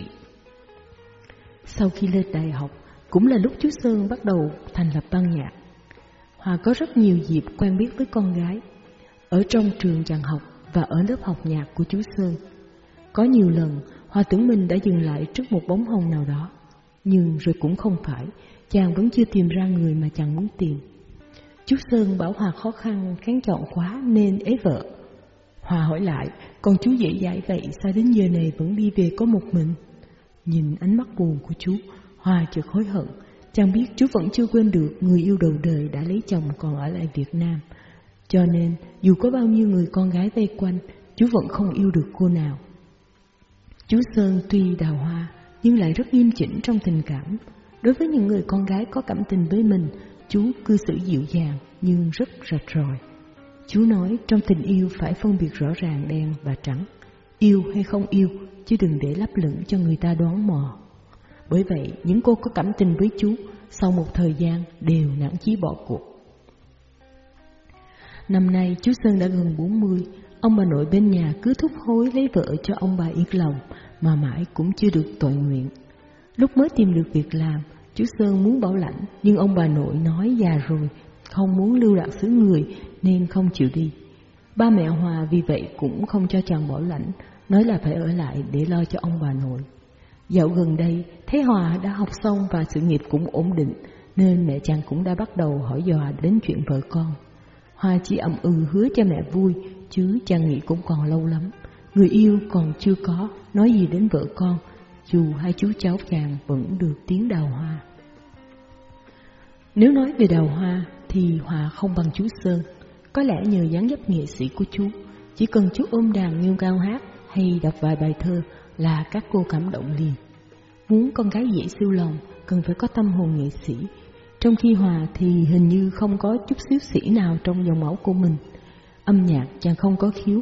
Sau khi lên đại học, cũng là lúc chú Sơn bắt đầu thành lập ban nhạc. Hòa có rất nhiều dịp quen biết với con gái, ở trong trường chàng học và ở lớp học nhạc của chú Sơn. Có nhiều lần, Hòa tưởng mình đã dừng lại trước một bóng hồng nào đó, nhưng rồi cũng không phải, chàng vẫn chưa tìm ra người mà chàng muốn tìm. Chú Sơn bảo Hòa khó khăn kháng chọn quá nên ế vợ. Hòa hỏi lại, con chú dễ dãi vậy sao đến giờ này vẫn đi về có một mình? Nhìn ánh mắt buồn của chú, Hòa chợt hối hận, chàng biết chú vẫn chưa quên được người yêu đầu đời đã lấy chồng còn ở lại Việt Nam. Cho nên, dù có bao nhiêu người con gái vây quanh, chú vẫn không yêu được cô nào. Chú Sơn tuy đào hoa, nhưng lại rất nghiêm chỉnh trong tình cảm. Đối với những người con gái có cảm tình với mình, chú cư xử dịu dàng nhưng rất rạch ròi. Chú nói trong tình yêu phải phân biệt rõ ràng đen và trắng, yêu hay không yêu, chứ đừng để lấp lửng cho người ta đoán mò. Bởi vậy, những cô có cảm tình với chú, sau một thời gian đều nản chí bỏ cuộc. Năm nay chú Sơn đã gần 40, ông bà nội bên nhà cứ thúc hối lấy vợ cho ông bà yên lòng, mà mãi cũng chưa được tội nguyện. Lúc mới tìm được việc làm, chú Sơn muốn bảo lãnh, nhưng ông bà nội nói già rồi, không muốn lưu lạc xứ người nên không chịu đi. Ba mẹ Hòa vì vậy cũng không cho chàng bảo lãnh, nói là phải ở lại để lo cho ông bà nội. Dạo gần đây, thế Hòa đã học xong và sự nghiệp cũng ổn định, nên mẹ chàng cũng đã bắt đầu hỏi dò đến chuyện vợ con. Hoa chỉ ậm ừ hứa cho mẹ vui, chứ chàng nghĩ cũng còn lâu lắm. Người yêu còn chưa có, nói gì đến vợ con, dù hai chú cháu chàng vẫn được tiếng đào hoa. Nếu nói về đào hoa, thì Hòa không bằng chú Sơn. Có lẽ nhờ dáng dấp nghệ sĩ của chú, chỉ cần chú ôm đàn nghiêu cao hát hay đọc vài bài thơ là các cô cảm động liền. Muốn con gái dễ siêu lòng, cần phải có tâm hồn nghệ sĩ. Trong khi Hòa thì hình như không có chút xíu sĩ nào trong dòng máu của mình. Âm nhạc chàng không có khiếu,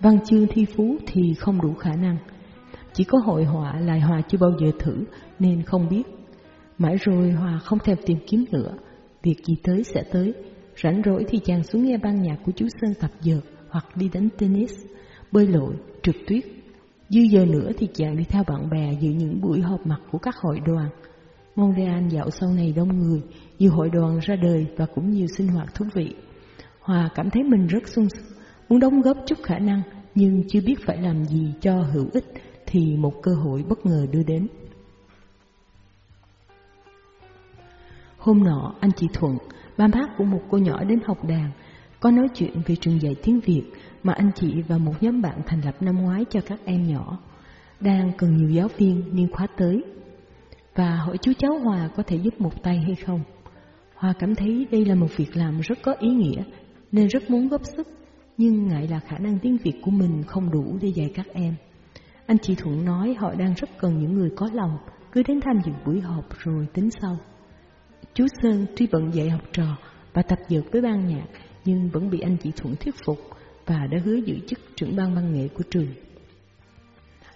văn chương thi phú thì không đủ khả năng. Chỉ có hội họa lại Hòa chưa bao giờ thử nên không biết. Mãi rồi Hòa không thèm tìm kiếm nữa, việc gì tới sẽ tới. Rảnh rỗi thì chàng xuống nghe ban nhạc của chú Sơn tập dượt hoặc đi đánh tennis, bơi lội, trượt tuyết. Dư giờ nữa thì chàng đi theo bạn bè dự những buổi họp mặt của các hội đoàn. Montreal dạo sau này đông người, nhiều hội đoàn ra đời và cũng nhiều sinh hoạt thú vị. Hòa cảm thấy mình rất sung sức, muốn đóng góp chút khả năng nhưng chưa biết phải làm gì cho hữu ích thì một cơ hội bất ngờ đưa đến. Hôm nọ, anh chị Thuận, ba bác của một cô nhỏ đến học đàn, có nói chuyện về trường dạy tiếng Việt mà anh chị và một nhóm bạn thành lập năm ngoái cho các em nhỏ. Đang cần nhiều giáo viên niên khóa tới. Và hỏi chú cháu Hòa có thể giúp một tay hay không. Hòa cảm thấy đây là một việc làm rất có ý nghĩa nên rất muốn góp sức, nhưng ngại là khả năng tiếng Việt của mình không đủ để dạy các em. Anh chị Thuận nói họ đang rất cần những người có lòng, cứ đến tham dự buổi họp rồi tính sau. Chú Sơn tuy bận dạy học trò và tập dượt với ban nhạc, nhưng vẫn bị anh chị Thuận thuyết phục và đã hứa giữ chức trưởng ban văn nghệ của trường.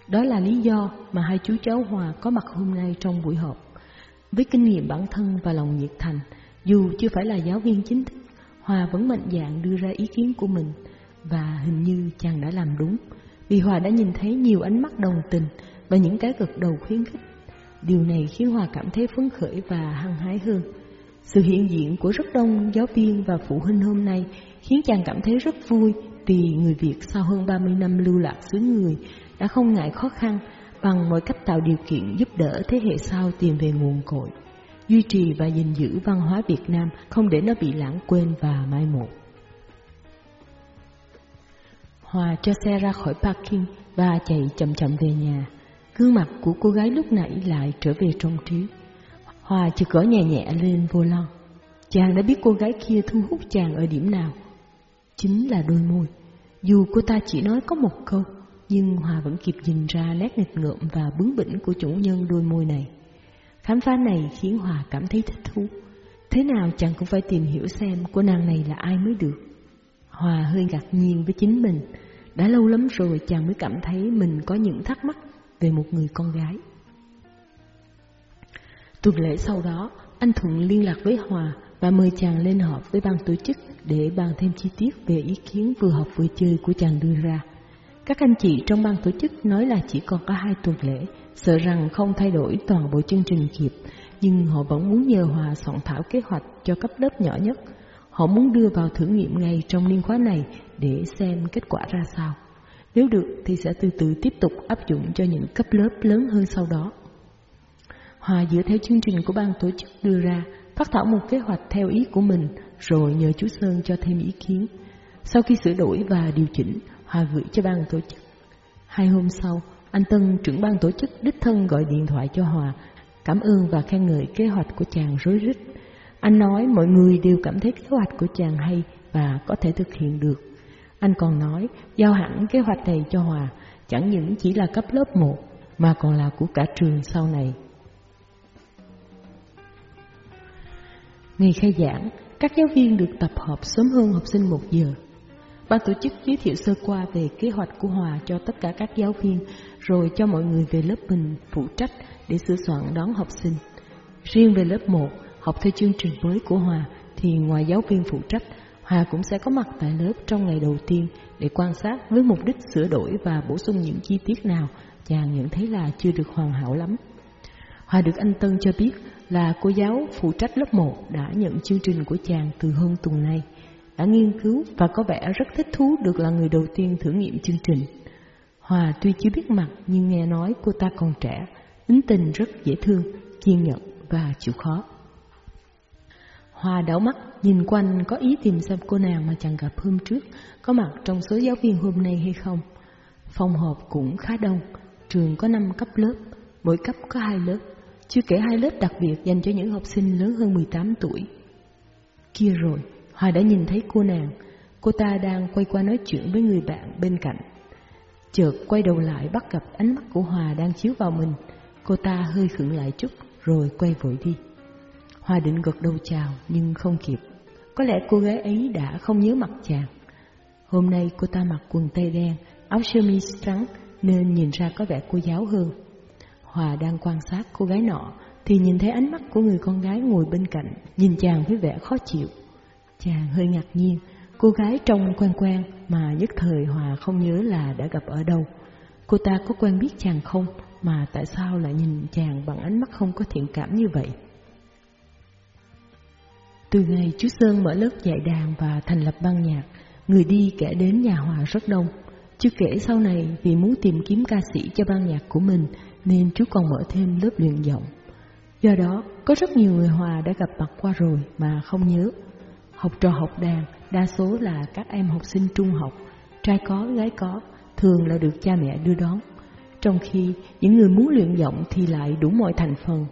Đó là lý do mà hai chú cháu Hòa có mặt hôm nay trong buổi họp. Với kinh nghiệm bản thân và lòng nhiệt thành, dù chưa phải là giáo viên chính thức, Hòa vẫn mạnh dạn đưa ra ý kiến của mình và hình như chàng đã làm đúng vì Hòa đã nhìn thấy nhiều ánh mắt đồng tình và những cái gật đầu khuyến khích. Điều này khiến Hòa cảm thấy phấn khởi và hăng hái hơn. Sự hiện diện của rất đông giáo viên và phụ huynh hôm nay khiến chàng cảm thấy rất vui vì người Việt sau hơn 30 năm lưu lạc xứ người đã không ngại khó khăn bằng mọi cách tạo điều kiện giúp đỡ thế hệ sau tìm về nguồn cội, duy trì và gìn giữ văn hóa Việt Nam không để nó bị lãng quên và mai một. Hòa cho xe ra khỏi parking và chạy chậm chậm về nhà. Gương mặt của cô gái lúc nãy lại trở về trong trí. Hòa chỉ gõ nhẹ nhẹ lên vô lon. Chàng đã biết cô gái kia thu hút chàng ở điểm nào. Chính là đôi môi. Dù cô ta chỉ nói có một câu, nhưng Hòa vẫn kịp nhìn ra nét nghịch ngợm và bướng bỉnh của chủ nhân đôi môi này. Khám phá này khiến Hòa cảm thấy thích thú. Thế nào chàng cũng phải tìm hiểu xem cô nàng này là ai mới được. Hòa hơi ngạc nhiên với chính mình. Đã lâu lắm rồi chàng mới cảm thấy mình có những thắc mắc về một người con gái. Tuần lễ sau đó, anh Thuận liên lạc với Hòa và mời chàng lên họp với ban tổ chức để bàn thêm chi tiết về ý kiến vừa học vừa chơi của chàng đưa ra. Các anh chị trong ban tổ chức nói là chỉ còn có hai tuần lễ, sợ rằng không thay đổi toàn bộ chương trình kịp, nhưng họ vẫn muốn nhờ Hòa soạn thảo kế hoạch cho cấp lớp nhỏ nhất. Họ muốn đưa vào thử nghiệm ngay trong niên khóa này để xem kết quả ra sao. Nếu được thì sẽ từ từ tiếp tục áp dụng cho những cấp lớp lớn hơn sau đó. Hòa dựa theo chương trình của ban tổ chức đưa ra, phát thảo một kế hoạch theo ý của mình, rồi nhờ chú Sơn cho thêm ý kiến. Sau khi sửa đổi và điều chỉnh, Hòa gửi cho ban tổ chức. Hai hôm sau, anh Tân, trưởng ban tổ chức, đích thân gọi điện thoại cho Hòa, cảm ơn và khen ngợi kế hoạch của chàng rối rít. Anh nói mọi người đều cảm thấy kế hoạch của chàng hay và có thể thực hiện được. Anh còn nói, giao hẳn kế hoạch này cho Hòa, chẳng những chỉ là cấp lớp 1, mà còn là của cả trường sau này. Ngày khai giảng, các giáo viên được tập hợp sớm hơn học sinh một giờ. Ban tổ chức giới thiệu sơ qua về kế hoạch của Hòa cho tất cả các giáo viên, rồi cho mọi người về lớp mình phụ trách để sửa soạn đón học sinh. Riêng về lớp 1, học theo chương trình mới của Hòa, thì ngoài giáo viên phụ trách, Hòa cũng sẽ có mặt tại lớp trong ngày đầu tiên để quan sát với mục đích sửa đổi và bổ sung những chi tiết nào chàng nhận thấy là chưa được hoàn hảo lắm. Hòa được anh Tân cho biết là cô giáo phụ trách lớp 1 đã nhận chương trình của chàng từ hơn tuần nay, đã nghiên cứu và có vẻ rất thích thú được là người đầu tiên thử nghiệm chương trình. Hòa tuy chưa biết mặt nhưng nghe nói cô ta còn trẻ, tính tình rất dễ thương, kiên nhẫn và chịu khó. Hòa đảo mắt, nhìn quanh có ý tìm xem cô nàng mà chàng gặp hôm trước có mặt trong số giáo viên hôm nay hay không. Phòng họp cũng khá đông, trường có 5 cấp lớp, mỗi cấp có hai lớp, chưa kể hai lớp đặc biệt dành cho những học sinh lớn hơn 18 tuổi. Kia rồi, Hòa đã nhìn thấy cô nàng, cô ta đang quay qua nói chuyện với người bạn bên cạnh. Chợt quay đầu lại bắt gặp ánh mắt của Hòa đang chiếu vào mình, cô ta hơi khựng lại chút rồi quay vội đi. Hòa định gật đầu chào nhưng không kịp, có lẽ cô gái ấy đã không nhớ mặt chàng. Hôm nay cô ta mặc quần tây đen, áo sơ mi trắng nên nhìn ra có vẻ cô giáo hơn. Hòa đang quan sát cô gái nọ thì nhìn thấy ánh mắt của người con gái ngồi bên cạnh, nhìn chàng với vẻ khó chịu. Chàng hơi ngạc nhiên, cô gái trông quen quen mà nhất thời Hòa không nhớ là đã gặp ở đâu. Cô ta có quen biết chàng không mà tại sao lại nhìn chàng bằng ánh mắt không có thiện cảm như vậy? Từ ngày chú Sơn mở lớp dạy đàn và thành lập ban nhạc, người đi kể đến nhà Hòa rất đông. Chưa kể sau này vì muốn tìm kiếm ca sĩ cho ban nhạc của mình nên chú còn mở thêm lớp luyện giọng. Do đó, có rất nhiều người Hòa đã gặp mặt qua rồi mà không nhớ. Học trò học đàn, đa số là các em học sinh trung học, trai có, gái có, thường là được cha mẹ đưa đón. Trong khi những người muốn luyện giọng thì lại đủ mọi thành phần.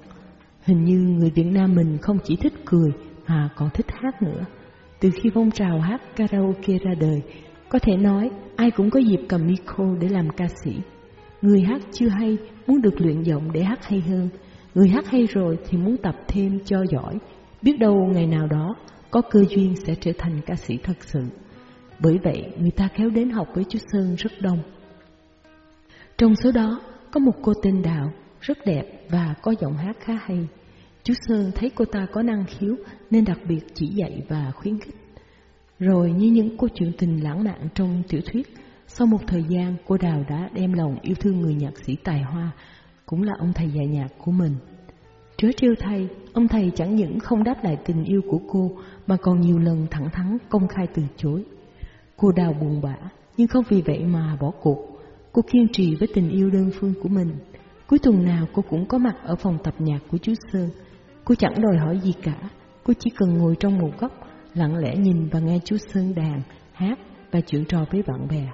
Hình như người Việt Nam mình không chỉ thích cười mà còn thích hát nữa. Từ khi phong trào hát karaoke ra đời, có thể nói ai cũng có dịp cầm micro để làm ca sĩ. Người hát chưa hay muốn được luyện giọng để hát hay hơn. Người hát hay rồi thì muốn tập thêm cho giỏi. Biết đâu ngày nào đó có cơ duyên sẽ trở thành ca sĩ thật sự. Bởi vậy người ta kéo đến học với chú Sơn rất đông. Trong số đó có một cô tên đào rất đẹp và có giọng hát khá hay. Chú Sơn thấy cô ta có năng khiếu nên đặc biệt chỉ dạy và khuyến khích. Rồi như những câu chuyện tình lãng mạn trong tiểu thuyết, sau một thời gian cô Đào đã đem lòng yêu thương người nhạc sĩ tài hoa, cũng là ông thầy dạy nhạc của mình. Trớ trêu thay, ông thầy chẳng những không đáp lại tình yêu của cô mà còn nhiều lần thẳng thắn công khai từ chối. Cô Đào buồn bã, nhưng không vì vậy mà bỏ cuộc. Cô kiên trì với tình yêu đơn phương của mình. Cuối tuần nào cô cũng có mặt ở phòng tập nhạc của chú Sơn. Cô chẳng đòi hỏi gì cả, cô chỉ cần ngồi trong một góc, lặng lẽ nhìn và nghe chú Sơn đàn, hát và chuyện trò với bạn bè.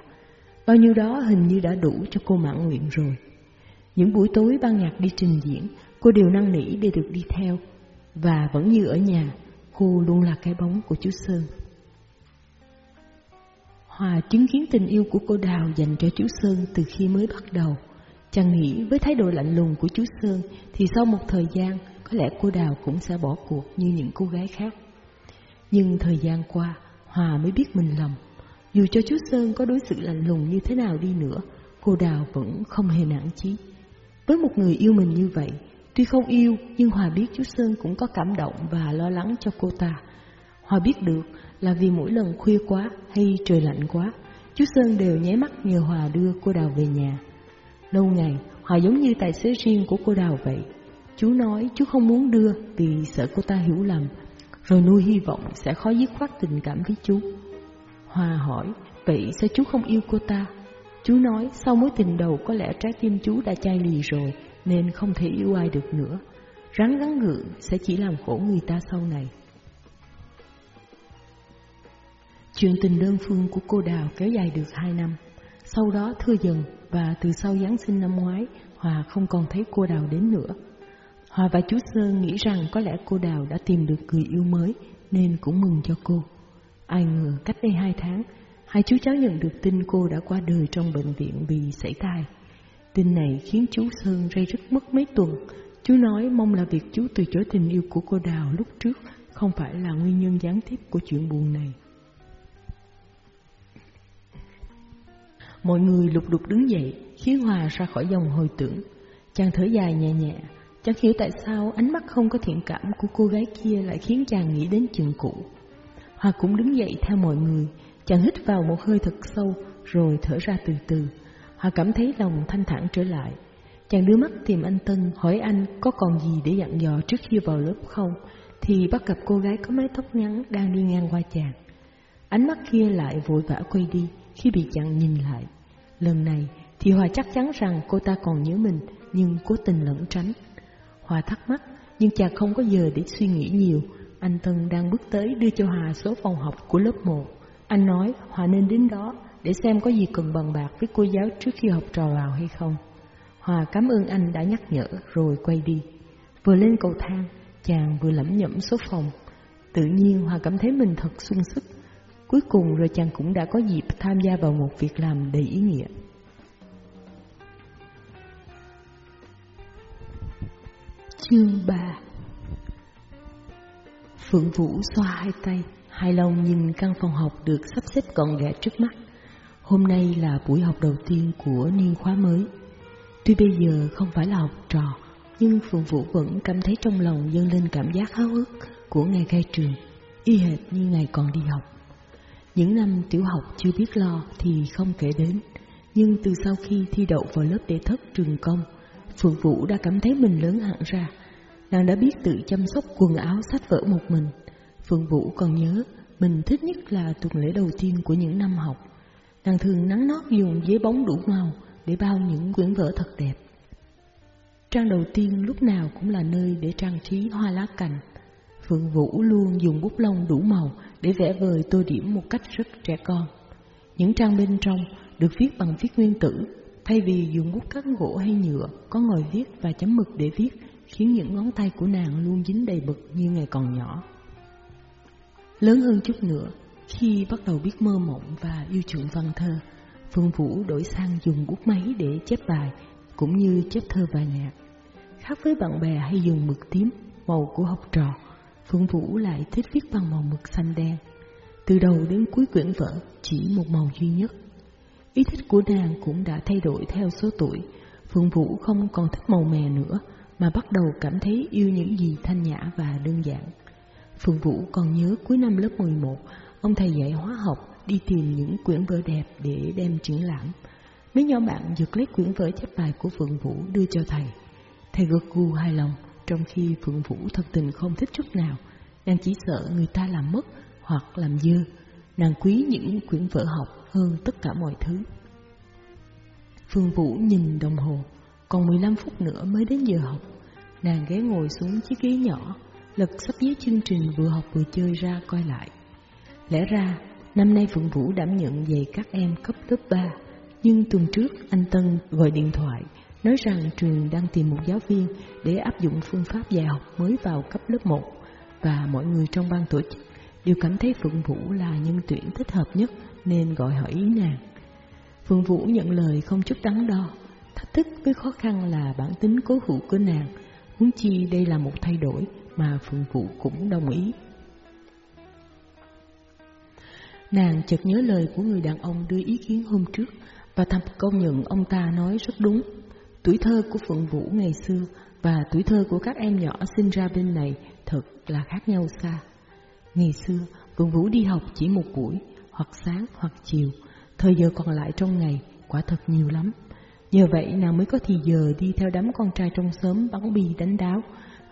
Bao nhiêu đó hình như đã đủ cho cô mãn nguyện rồi. Những buổi tối ban nhạc đi trình diễn, cô đều năn nỉ để được đi theo. Và vẫn như ở nhà, cô luôn là cái bóng của chú Sơn. Hòa chứng kiến tình yêu của cô Đào dành cho chú Sơn từ khi mới bắt đầu. Chàng nghĩ với thái độ lạnh lùng của chú Sơn thì sau một thời gian có lẽ cô Đào cũng sẽ bỏ cuộc như những cô gái khác. Nhưng thời gian qua, Hòa mới biết mình lầm. Dù cho chú Sơn có đối xử lạnh lùng như thế nào đi nữa, cô Đào vẫn không hề nản chí. Với một người yêu mình như vậy, tuy không yêu nhưng Hòa biết chú Sơn cũng có cảm động và lo lắng cho cô ta. Hòa biết được là vì mỗi lần khuya quá hay trời lạnh quá, chú Sơn đều nháy mắt nhờ Hòa đưa cô Đào về nhà. Lâu ngày, Hòa giống như tài xế riêng của cô Đào vậy. Chú nói chú không muốn đưa vì sợ cô ta hiểu lầm, rồi nuôi hy vọng sẽ khó dứt khoát tình cảm với chú. Hòa hỏi, vậy sao chú không yêu cô ta? Chú nói sau mối tình đầu có lẽ trái tim chú đã chai lì rồi nên không thể yêu ai được nữa. Rắn gắn ngự sẽ chỉ làm khổ người ta sau này. Chuyện tình đơn phương của cô Đào kéo dài được hai năm, sau đó thưa dần và từ sau Giáng sinh năm ngoái, Hòa không còn thấy cô Đào đến nữa. Hòa và chú Sơn nghĩ rằng có lẽ cô Đào đã tìm được người yêu mới nên cũng mừng cho cô. Ai ngờ cách đây hai tháng, hai chú cháu nhận được tin cô đã qua đời trong bệnh viện vì sảy thai. Tin này khiến chú Sơn rây rứt mất mấy tuần. Chú nói mong là việc chú từ chối tình yêu của cô Đào lúc trước không phải là nguyên nhân gián tiếp của chuyện buồn này. Mọi người lục đục đứng dậy, khiến Hòa ra khỏi dòng hồi tưởng. Chàng thở dài nhẹ nhẹ, chẳng hiểu tại sao ánh mắt không có thiện cảm của cô gái kia lại khiến chàng nghĩ đến chuyện cũ. Hòa cũng đứng dậy theo mọi người, chàng hít vào một hơi thật sâu rồi thở ra từ từ. Hòa cảm thấy lòng thanh thản trở lại. Chàng đưa mắt tìm anh Tân hỏi anh có còn gì để dặn dò trước khi vào lớp không, thì bắt gặp cô gái có mái tóc ngắn đang đi ngang qua chàng. Ánh mắt kia lại vội vã quay đi khi bị chàng nhìn lại. Lần này thì Hòa chắc chắn rằng cô ta còn nhớ mình nhưng cố tình lẩn tránh. Hòa thắc mắc nhưng chàng không có giờ để suy nghĩ nhiều, anh Tân đang bước tới đưa cho Hòa số phòng học của lớp 1. Anh nói Hòa nên đến đó để xem có gì cần bằng bạc với cô giáo trước khi học trò vào hay không. Hòa cảm ơn anh đã nhắc nhở rồi quay đi. Vừa lên cầu thang, chàng vừa lẩm nhẩm số phòng. Tự nhiên Hòa cảm thấy mình thật sung sức. Cuối cùng rồi chàng cũng đã có dịp tham gia vào một việc làm đầy ý nghĩa. Chương 3 Phượng Vũ xoa hai tay, hai lòng nhìn căn phòng học được sắp xếp gọn gàng trước mắt. Hôm nay là buổi học đầu tiên của niên khóa mới. Tuy bây giờ không phải là học trò, nhưng Phượng Vũ vẫn cảm thấy trong lòng dâng lên cảm giác háo hức của ngày khai trường, y hệt như ngày còn đi học. Những năm tiểu học chưa biết lo thì không kể đến, nhưng từ sau khi thi đậu vào lớp đệ thất trường công, Phượng Vũ đã cảm thấy mình lớn hẳn ra. Nàng đã biết tự chăm sóc quần áo sách vở một mình. Phượng Vũ còn nhớ mình thích nhất là tuần lễ đầu tiên của những năm học. Nàng thường nắng nót dùng giấy bóng đủ màu để bao những quyển vở thật đẹp. Trang đầu tiên lúc nào cũng là nơi để trang trí hoa lá cành. Phượng Vũ luôn dùng bút lông đủ màu để vẽ vời tô điểm một cách rất trẻ con. Những trang bên trong được viết bằng viết nguyên tử, thay vì dùng bút cắt gỗ hay nhựa, có ngòi viết và chấm mực để viết, khiến những ngón tay của nàng luôn dính đầy bực như ngày còn nhỏ. Lớn hơn chút nữa, khi bắt đầu biết mơ mộng và yêu chuộng văn thơ, Phương Vũ đổi sang dùng bút máy để chép bài, cũng như chép thơ và nhạc. Khác với bạn bè hay dùng mực tím, màu của học trò, Phương Vũ lại thích viết bằng màu mực xanh đen. Từ đầu đến cuối quyển vở chỉ một màu duy nhất. Ý thích của nàng cũng đã thay đổi theo số tuổi. Phương Vũ không còn thích màu mè nữa, mà bắt đầu cảm thấy yêu những gì thanh nhã và đơn giản. Phương Vũ còn nhớ cuối năm lớp 11, ông thầy dạy hóa học đi tìm những quyển vở đẹp để đem triển lãm. Mấy nhỏ bạn giật lấy quyển vở chép bài của Phượng Vũ đưa cho thầy. Thầy gật gù hài lòng, trong khi Phượng Vũ thật tình không thích chút nào. Nàng chỉ sợ người ta làm mất hoặc làm dơ. Nàng quý những quyển vở học hơn tất cả mọi thứ. Phương Vũ nhìn đồng hồ, còn 15 phút nữa mới đến giờ học. Nàng ghé ngồi xuống chiếc ghế nhỏ, lật sắp giấy chương trình vừa học vừa chơi ra coi lại. Lẽ ra, năm nay Phượng Vũ đảm nhận về các em cấp lớp 3, nhưng tuần trước anh Tân gọi điện thoại nói rằng trường đang tìm một giáo viên để áp dụng phương pháp dạy học mới vào cấp lớp 1 và mọi người trong ban tổ chức đều cảm thấy Phượng Vũ là nhân tuyển thích hợp nhất nên gọi hỏi ý nàng. Phượng Vũ nhận lời không chút đắn đo, thách thức với khó khăn là bản tính cố hữu của nàng, huống chi đây là một thay đổi mà Phượng Vũ cũng đồng ý. Nàng chợt nhớ lời của người đàn ông đưa ý kiến hôm trước và thầm công nhận ông ta nói rất đúng. Tuổi thơ của Phượng Vũ ngày xưa và tuổi thơ của các em nhỏ sinh ra bên này thật là khác nhau xa. Ngày xưa, Phượng Vũ đi học chỉ một buổi, hoặc sáng hoặc chiều, thời giờ còn lại trong ngày quả thật nhiều lắm. Nhờ vậy nàng mới có thì giờ đi theo đám con trai trong xóm bắn bi đánh đáo,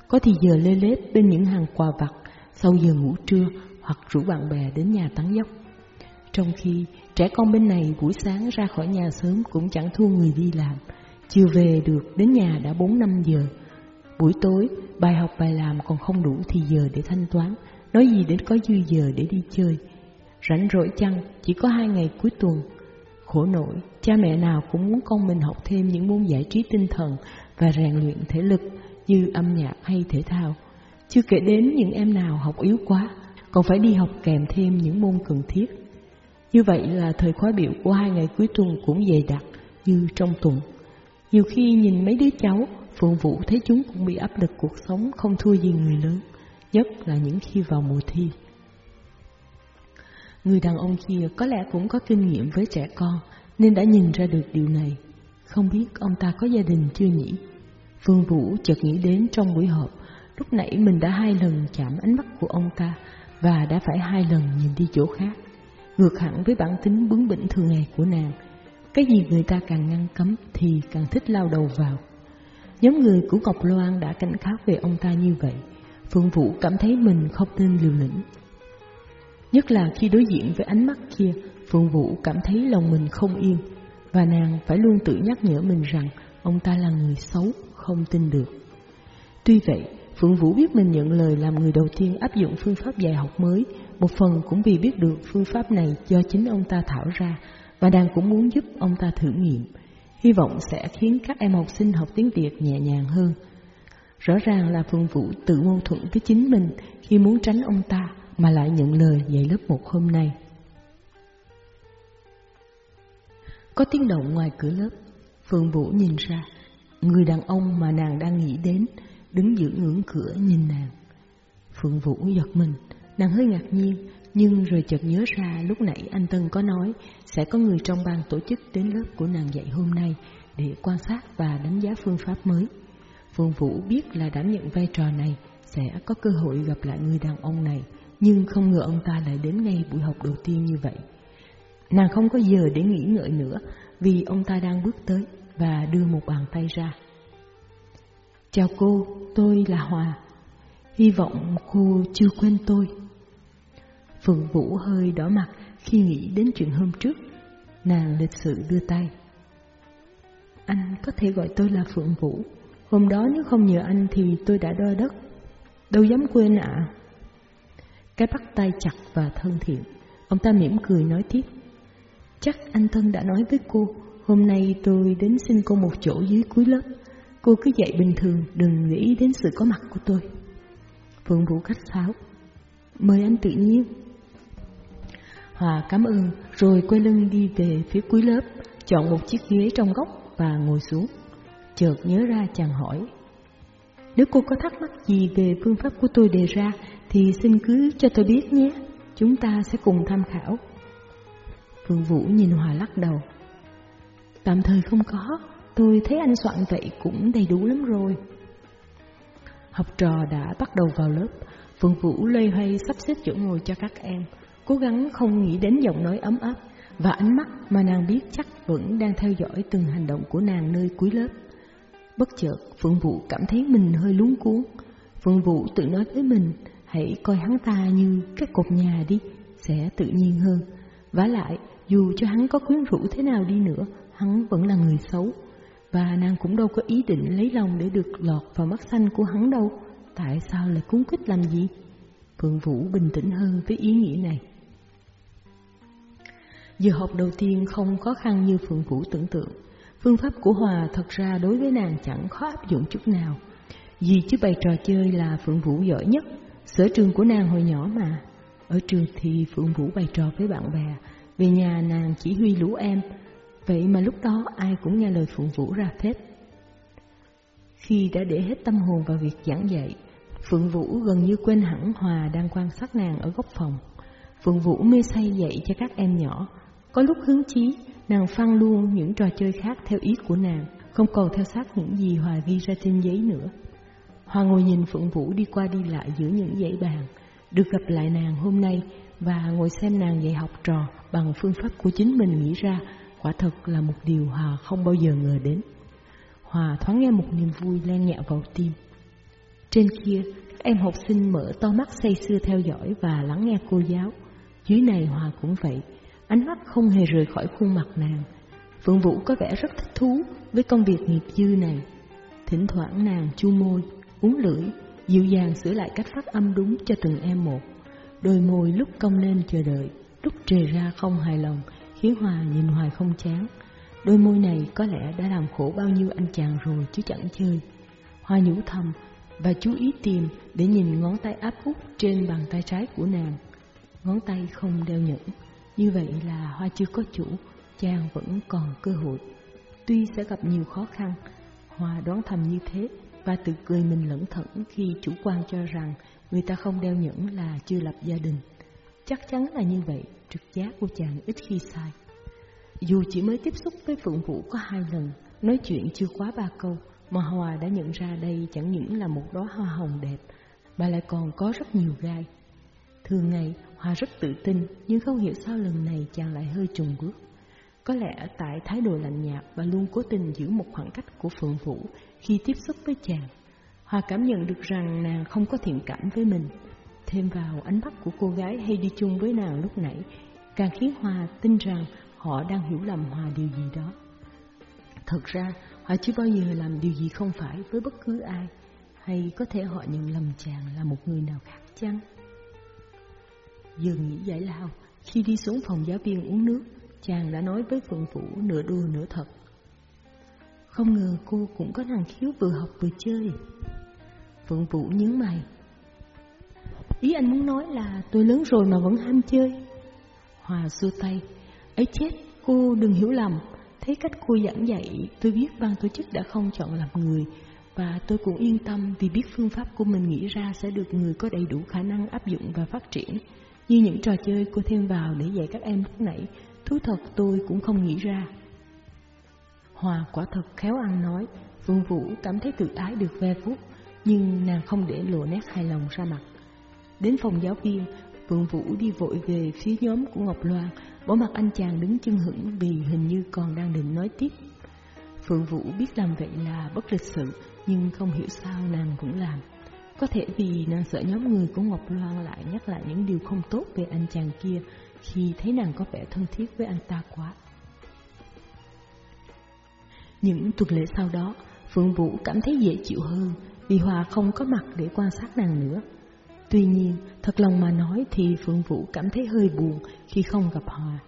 có thì giờ lê lết bên những hàng quà vặt sau giờ ngủ trưa hoặc rủ bạn bè đến nhà tắm dốc. Trong khi trẻ con bên này buổi sáng ra khỏi nhà sớm cũng chẳng thua người đi làm, chiều về được đến nhà đã 4-5 giờ. Buổi tối, bài học bài làm còn không đủ thì giờ để thanh toán, nói gì đến có dư giờ để đi chơi. Rảnh rỗi chăng, chỉ có hai ngày cuối tuần. Khổ nổi, cha mẹ nào cũng muốn con mình học thêm những môn giải trí tinh thần và rèn luyện thể lực như âm nhạc hay thể thao. Chưa kể đến những em nào học yếu quá, còn phải đi học kèm thêm những môn cần thiết. Như vậy là thời khóa biểu của hai ngày cuối tuần cũng dày đặc như trong tuần. Nhiều khi nhìn mấy đứa cháu, Phượng Vũ thấy chúng cũng bị áp lực cuộc sống không thua gì người lớn, nhất là những khi vào mùa thi. Người đàn ông kia có lẽ cũng có kinh nghiệm với trẻ con nên đã nhìn ra được điều này. Không biết ông ta có gia đình chưa nhỉ? Phương Vũ chợt nghĩ đến trong buổi họp, lúc nãy mình đã hai lần chạm ánh mắt của ông ta và đã phải hai lần nhìn đi chỗ khác. Ngược hẳn với bản tính bướng bỉnh thường ngày của nàng, cái gì người ta càng ngăn cấm thì càng thích lao đầu vào. Nhóm người của Ngọc Loan đã cảnh cáo về ông ta như vậy, Phương Vũ cảm thấy mình không nên liều lĩnh. Nhất là khi đối diện với ánh mắt kia, Phương Vũ cảm thấy lòng mình không yên, và nàng phải luôn tự nhắc nhở mình rằng ông ta là người xấu, không tin được. Tuy vậy, Phượng Vũ biết mình nhận lời làm người đầu tiên áp dụng phương pháp dạy học mới, một phần cũng vì biết được phương pháp này do chính ông ta thảo ra, và nàng cũng muốn giúp ông ta thử nghiệm, hy vọng sẽ khiến các em học sinh học tiếng Việt nhẹ nhàng hơn. Rõ ràng là Phượng Vũ tự mâu thuẫn với chính mình khi muốn tránh ông ta mà lại nhận lời dạy lớp một hôm nay. Có tiếng động ngoài cửa lớp, Phương Vũ nhìn ra, người đàn ông mà nàng đang nghĩ đến đứng giữa ngưỡng cửa nhìn nàng. Phương Vũ giật mình, nàng hơi ngạc nhiên, nhưng rồi chợt nhớ ra lúc nãy anh Tân có nói sẽ có người trong ban tổ chức đến lớp của nàng dạy hôm nay để quan sát và đánh giá phương pháp mới. Phương Vũ biết là đảm nhận vai trò này sẽ có cơ hội gặp lại người đàn ông này, nhưng không ngờ ông ta lại đến ngay buổi học đầu tiên như vậy. Nàng không có giờ để nghĩ ngợi nữa vì ông ta đang bước tới và đưa một bàn tay ra. Chào cô, tôi là Hòa. Hy vọng cô chưa quên tôi. Phượng Vũ hơi đỏ mặt khi nghĩ đến chuyện hôm trước. Nàng lịch sự đưa tay. Anh có thể gọi tôi là Phượng Vũ. Hôm đó nếu không nhờ anh thì tôi đã đo đất. Đâu dám quên ạ. À. Cái bắt tay chặt và thân thiện. Ông ta mỉm cười nói tiếp. Chắc anh thân đã nói với cô, hôm nay tôi đến xin cô một chỗ dưới cuối lớp. Cô cứ dạy bình thường, đừng nghĩ đến sự có mặt của tôi. Phượng Vũ khách sáo. Mời anh tự nhiên. Hòa cảm ơn, rồi quay lưng đi về phía cuối lớp, chọn một chiếc ghế trong góc và ngồi xuống. Chợt nhớ ra chàng hỏi. Nếu cô có thắc mắc gì về phương pháp của tôi đề ra, thì xin cứ cho tôi biết nhé. Chúng ta sẽ cùng tham khảo. Phương Vũ nhìn Hòa lắc đầu. Tạm thời không có, tôi thấy anh soạn vậy cũng đầy đủ lắm rồi. Học trò đã bắt đầu vào lớp, Phương Vũ lây hoay sắp xếp chỗ ngồi cho các em, cố gắng không nghĩ đến giọng nói ấm áp và ánh mắt mà nàng biết chắc vẫn đang theo dõi từng hành động của nàng nơi cuối lớp. Bất chợt, Phương Vũ cảm thấy mình hơi lúng cuốn. Phương Vũ tự nói với mình, hãy coi hắn ta như cái cột nhà đi, sẽ tự nhiên hơn. Vả lại, dù cho hắn có quyến rũ thế nào đi nữa, hắn vẫn là người xấu. Và nàng cũng đâu có ý định lấy lòng để được lọt vào mắt xanh của hắn đâu. Tại sao lại cuốn quýt làm gì? Phượng Vũ bình tĩnh hơn với ý nghĩ này. Giờ học đầu tiên không khó khăn như Phượng Vũ tưởng tượng. Phương pháp của Hòa thật ra đối với nàng chẳng khó áp dụng chút nào. Vì chứ bày trò chơi là Phượng Vũ giỏi nhất, sở trường của nàng hồi nhỏ mà. Ở trường thì Phượng Vũ bày trò với bạn bè, về nhà nàng chỉ huy lũ em, vậy mà lúc đó ai cũng nghe lời Phượng Vũ ra phép. Khi đã để hết tâm hồn vào việc giảng dạy, Phượng Vũ gần như quên hẳn Hòa đang quan sát nàng ở góc phòng. Phượng Vũ mê say dạy cho các em nhỏ, có lúc hứng chí, nàng phăng luôn những trò chơi khác theo ý của nàng, không còn theo sát những gì Hòa ghi ra trên giấy nữa. Hòa ngồi nhìn Phượng Vũ đi qua đi lại giữa những dãy bàn, được gặp lại nàng hôm nay và ngồi xem nàng dạy học trò bằng phương pháp của chính mình nghĩ ra, quả thật là một điều Hòa không bao giờ ngờ đến. Hòa thoáng nghe một niềm vui len nhẹ vào tim. Trên kia, các em học sinh mở to mắt say sưa theo dõi và lắng nghe cô giáo. Dưới này Hòa cũng vậy, ánh mắt không hề rời khỏi khuôn mặt nàng. Phượng Vũ có vẻ rất thích thú với công việc nghiệp dư này. Thỉnh thoảng nàng chu môi, uống lưỡi, dịu dàng sửa lại cách phát âm đúng cho từng em một. Đôi môi lúc cong lên chờ đợi, lúc trề ra không hài lòng, khiến Hòa nhìn hoài không chán. Đôi môi này có lẽ đã làm khổ bao nhiêu anh chàng rồi chứ chẳng chơi. Hoa nhủ thầm và chú ý tìm để nhìn ngón tay áp út trên bàn tay trái của nàng. Ngón tay không đeo nhẫn, như vậy là Hoa chưa có chủ, chàng vẫn còn cơ hội. Tuy sẽ gặp nhiều khó khăn, Hoa đoán thầm như thế và tự cười mình lẩn thẩn khi chủ quan cho rằng người ta không đeo nhẫn là chưa lập gia đình. Chắc chắn là như vậy, trực giác của chàng ít khi sai. Dù chỉ mới tiếp xúc với Phượng Vũ có hai lần, nói chuyện chưa quá ba câu, mà Hòa đã nhận ra đây chẳng những là một đóa hoa hồng đẹp, mà lại còn có rất nhiều gai. Thường ngày, Hòa rất tự tin, nhưng không hiểu sao lần này chàng lại hơi trùng bước. Có lẽ tại thái độ lạnh nhạt và luôn cố tình giữ một khoảng cách của Phượng Vũ khi tiếp xúc với chàng. Hòa cảm nhận được rằng nàng không có thiện cảm với mình. Thêm vào ánh mắt của cô gái hay đi chung với nàng lúc nãy, càng khiến Hòa tin rằng họ đang hiểu lầm Hòa điều gì đó. Thật ra, họ chưa bao giờ làm điều gì không phải với bất cứ ai. hay có thể họ nhận lầm chàng là một người nào khác chăng? Vừa nghĩ giải lao, khi đi xuống phòng giáo viên uống nước, chàng đã nói với Phượng Vũ nửa đùa nửa thật. Không ngờ cô cũng có năng khiếu vừa học vừa chơi. Phượng Vũ nhướng mày. Ý anh muốn nói là tôi lớn rồi mà vẫn ham chơi. Hòa xua tay. Ấy chết, cô đừng hiểu lầm. Thấy cách cô giảng dạy, tôi biết ban tổ chức đã không chọn làm người. Và tôi cũng yên tâm vì biết phương pháp của mình nghĩ ra sẽ được người có đầy đủ khả năng áp dụng và phát triển. Như những trò chơi cô thêm vào để dạy các em lúc nãy, thú thật tôi cũng không nghĩ ra. Hòa quả thật khéo ăn nói, Phương Vũ cảm thấy tự ái được ve vuốt, nhưng nàng không để lộ nét hài lòng ra mặt. Đến phòng giáo viên, Phương Vũ đi vội về phía nhóm của Ngọc Loan, bỏ mặt anh chàng đứng chân hững vì hình như còn đang định nói tiếp. Phượng Vũ biết làm vậy là bất lịch sự, nhưng không hiểu sao nàng cũng làm. Có thể vì nàng sợ nhóm người của Ngọc Loan lại nhắc lại những điều không tốt về anh chàng kia khi thấy nàng có vẻ thân thiết với anh ta quá. Những tuần lễ sau đó, Phượng Vũ cảm thấy dễ chịu hơn vì Hòa không có mặt để quan sát nàng nữa. Tuy nhiên, thật lòng mà nói thì Phượng Vũ cảm thấy hơi buồn khi không gặp Hòa.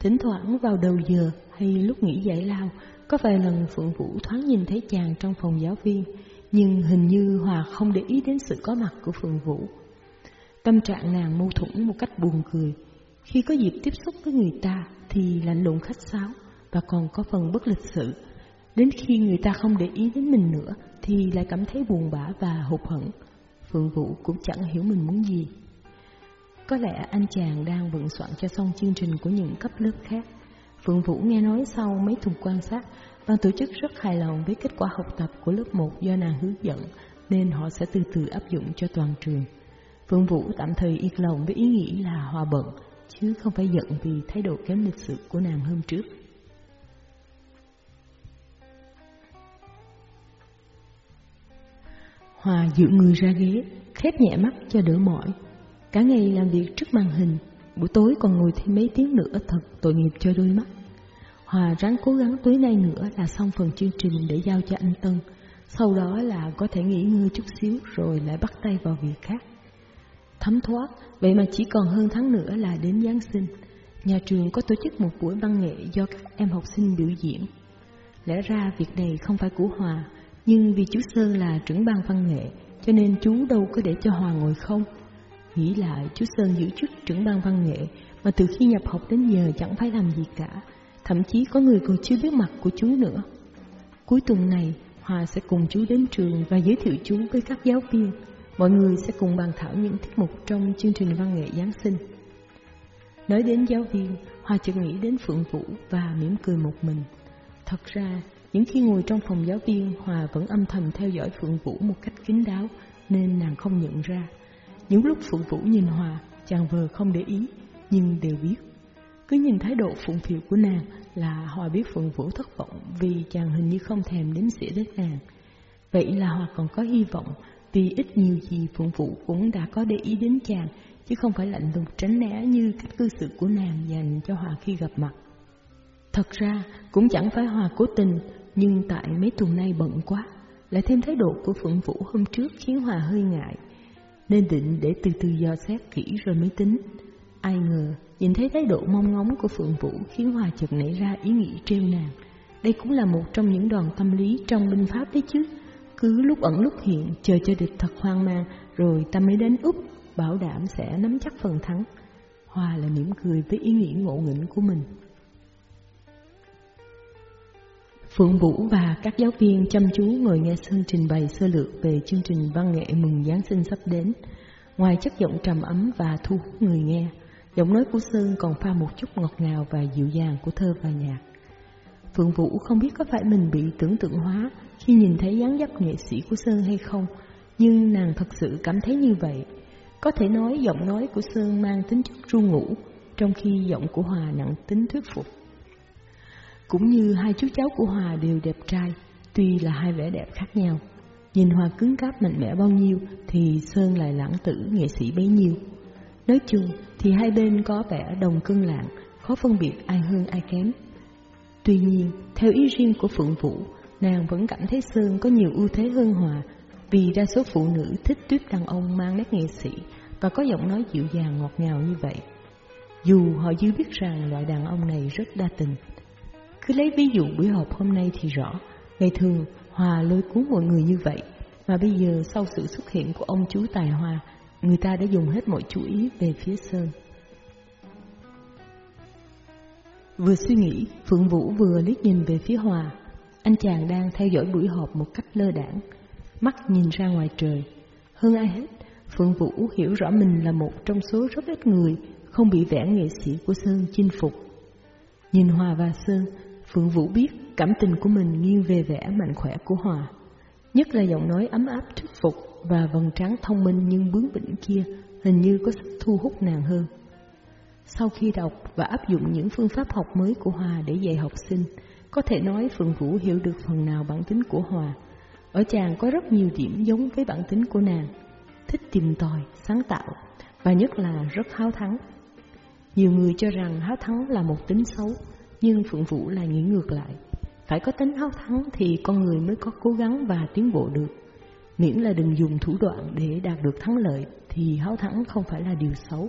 Thỉnh thoảng vào đầu giờ hay lúc nghỉ giải lao, có vài lần Phượng Vũ thoáng nhìn thấy chàng trong phòng giáo viên, nhưng hình như Hòa không để ý đến sự có mặt của Phượng Vũ. Tâm trạng nàng mâu thuẫn một cách buồn cười. Khi có dịp tiếp xúc với người ta thì lạnh lùng khách sáo và còn có phần bất lịch sự. Đến khi người ta không để ý đến mình nữa thì lại cảm thấy buồn bã và hụt hẫng. Phượng Vũ cũng chẳng hiểu mình muốn gì. Có lẽ anh chàng đang vận soạn cho xong chương trình của những cấp lớp khác. Phượng Vũ nghe nói sau mấy tuần quan sát, ban tổ chức rất hài lòng với kết quả học tập của lớp 1 do nàng hướng dẫn, nên họ sẽ từ từ áp dụng cho toàn trường. Phượng Vũ tạm thời yên lòng với ý nghĩ là hòa bận, chứ không phải giận vì thái độ kém lịch sự của nàng hôm trước. Hòa dựa người ra ghế, khép nhẹ mắt cho đỡ mỏi. Cả ngày làm việc trước màn hình, buổi tối còn ngồi thêm mấy tiếng nữa thật tội nghiệp cho đôi mắt. Hòa ráng cố gắng tối nay nữa là xong phần chương trình để giao cho anh Tân, sau đó là có thể nghỉ ngơi chút xíu rồi lại bắt tay vào việc khác. Thấm thoát, vậy mà chỉ còn hơn tháng nữa là đến Giáng sinh. Nhà trường có tổ chức một buổi văn nghệ do các em học sinh biểu diễn. Lẽ ra việc này không phải của Hòa, nhưng vì chú Sơn là trưởng ban văn nghệ, cho nên chú đâu có để cho Hòa ngồi không. Nghĩ lại, chú Sơn giữ chức trưởng ban văn nghệ, mà từ khi nhập học đến giờ chẳng phải làm gì cả. Thậm chí có người còn chưa biết mặt của chú nữa. Cuối tuần này, Hòa sẽ cùng chú đến trường và giới thiệu chú với các giáo viên. Mọi người sẽ cùng bàn thảo những tiết mục trong chương trình văn nghệ Giáng sinh. Nói đến giáo viên, Hòa chợt nghĩ đến Phượng Vũ và mỉm cười một mình. Thật ra, những khi ngồi trong phòng giáo viên, Hòa vẫn âm thầm theo dõi Phượng Vũ một cách kín đáo, nên nàng không nhận ra. Những lúc Phượng Vũ nhìn Hòa, chàng vờ không để ý, nhưng đều biết. Cứ nhìn thái độ phụng phiệu của nàng là Hòa biết Phượng Vũ thất vọng vì chàng hình như không thèm đến xỉa đến nàng. Vậy là Hòa còn có hy vọng vì ít nhiều gì Phượng Vũ cũng đã có để ý đến chàng, chứ không phải lạnh lùng tránh né như cách cư xử của nàng dành cho Hòa khi gặp mặt. Thật ra, cũng chẳng phải Hòa cố tình, nhưng tại mấy tuần nay bận quá, lại thêm thái độ của Phượng Vũ hôm trước khiến Hòa hơi ngại, nên định để từ từ dò xét kỹ rồi mới tính. Ai ngờ, nhìn thấy thái độ mong ngóng của Phượng Vũ khiến Hòa chợt nảy ra ý nghĩ trêu nàng. Đây cũng là một trong những đòn tâm lý trong binh pháp đấy chứ. Cứ lúc ẩn lúc hiện, chờ cho địch thật hoang mang, rồi ta mới đến úp, bảo đảm sẽ nắm chắc phần thắng. Hòa là mỉm cười với ý nghĩ ngộ nghĩnh của mình. Phượng Vũ và các giáo viên chăm chú ngồi nghe Sơn trình bày sơ lược về chương trình văn nghệ mừng Giáng sinh sắp đến. Ngoài chất giọng trầm ấm và thu hút người nghe, giọng nói của Sơn còn pha một chút ngọt ngào và dịu dàng của thơ và nhạc. Phượng Vũ không biết có phải mình bị tưởng tượng hóa khi nhìn thấy dáng dấp nghệ sĩ của Sơn hay không, nhưng nàng thật sự cảm thấy như vậy. Có thể nói giọng nói của Sơn mang tính chất ru ngủ, trong khi giọng của Hòa nặng tính thuyết phục. Cũng như hai chú cháu của Hòa đều đẹp trai, tuy là hai vẻ đẹp khác nhau. Nhìn Hòa cứng cáp mạnh mẽ bao nhiêu thì Sơn lại lãng tử nghệ sĩ bấy nhiêu. Nói chung thì hai bên có vẻ đồng cân lạng, khó phân biệt ai hơn ai kém. Tuy nhiên, theo ý riêng của Phượng Vũ, nàng vẫn cảm thấy Sơn có nhiều ưu thế hơn Hòa, Vì đa số phụ nữ thích tuyết đàn ông mang nét nghệ sĩ và có giọng nói dịu dàng ngọt ngào như vậy. Dù họ dư biết rằng loại đàn ông này rất đa tình. Cứ lấy ví dụ buổi họp hôm nay thì rõ, ngày thường Hòa lôi cuốn mọi người như vậy, mà bây giờ sau sự xuất hiện của ông chú Tài Hoa, người ta đã dùng hết mọi chú ý về phía Sơn. Vừa suy nghĩ, Phượng Vũ vừa liếc nhìn về phía Hòa. Anh chàng đang theo dõi buổi họp một cách lơ đảng, mắt nhìn ra ngoài trời. Hơn ai hết, Phượng Vũ hiểu rõ mình là một trong số rất ít người không bị vẻ nghệ sĩ của Sơn chinh phục. Nhìn Hòa và Sơn, Phượng Vũ biết cảm tình của mình nghiêng về vẻ mạnh khỏe của Hòa. Nhất là giọng nói ấm áp thuyết phục và vầng trán thông minh nhưng bướng bỉnh kia hình như có sức thu hút nàng hơn. Sau khi đọc và áp dụng những phương pháp học mới của Hòa để dạy học sinh, có thể nói Phượng Vũ hiểu được phần nào bản tính của Hòa. Ở chàng có rất nhiều điểm giống với bản tính của nàng, thích tìm tòi, sáng tạo và nhất là rất háo thắng. Nhiều người cho rằng háo thắng là một tính xấu, nhưng Phượng Vũ lại nghĩ ngược lại. Phải có tính háo thắng thì con người mới có cố gắng và tiến bộ được. Miễn là đừng dùng thủ đoạn để đạt được thắng lợi thì háo thắng không phải là điều xấu.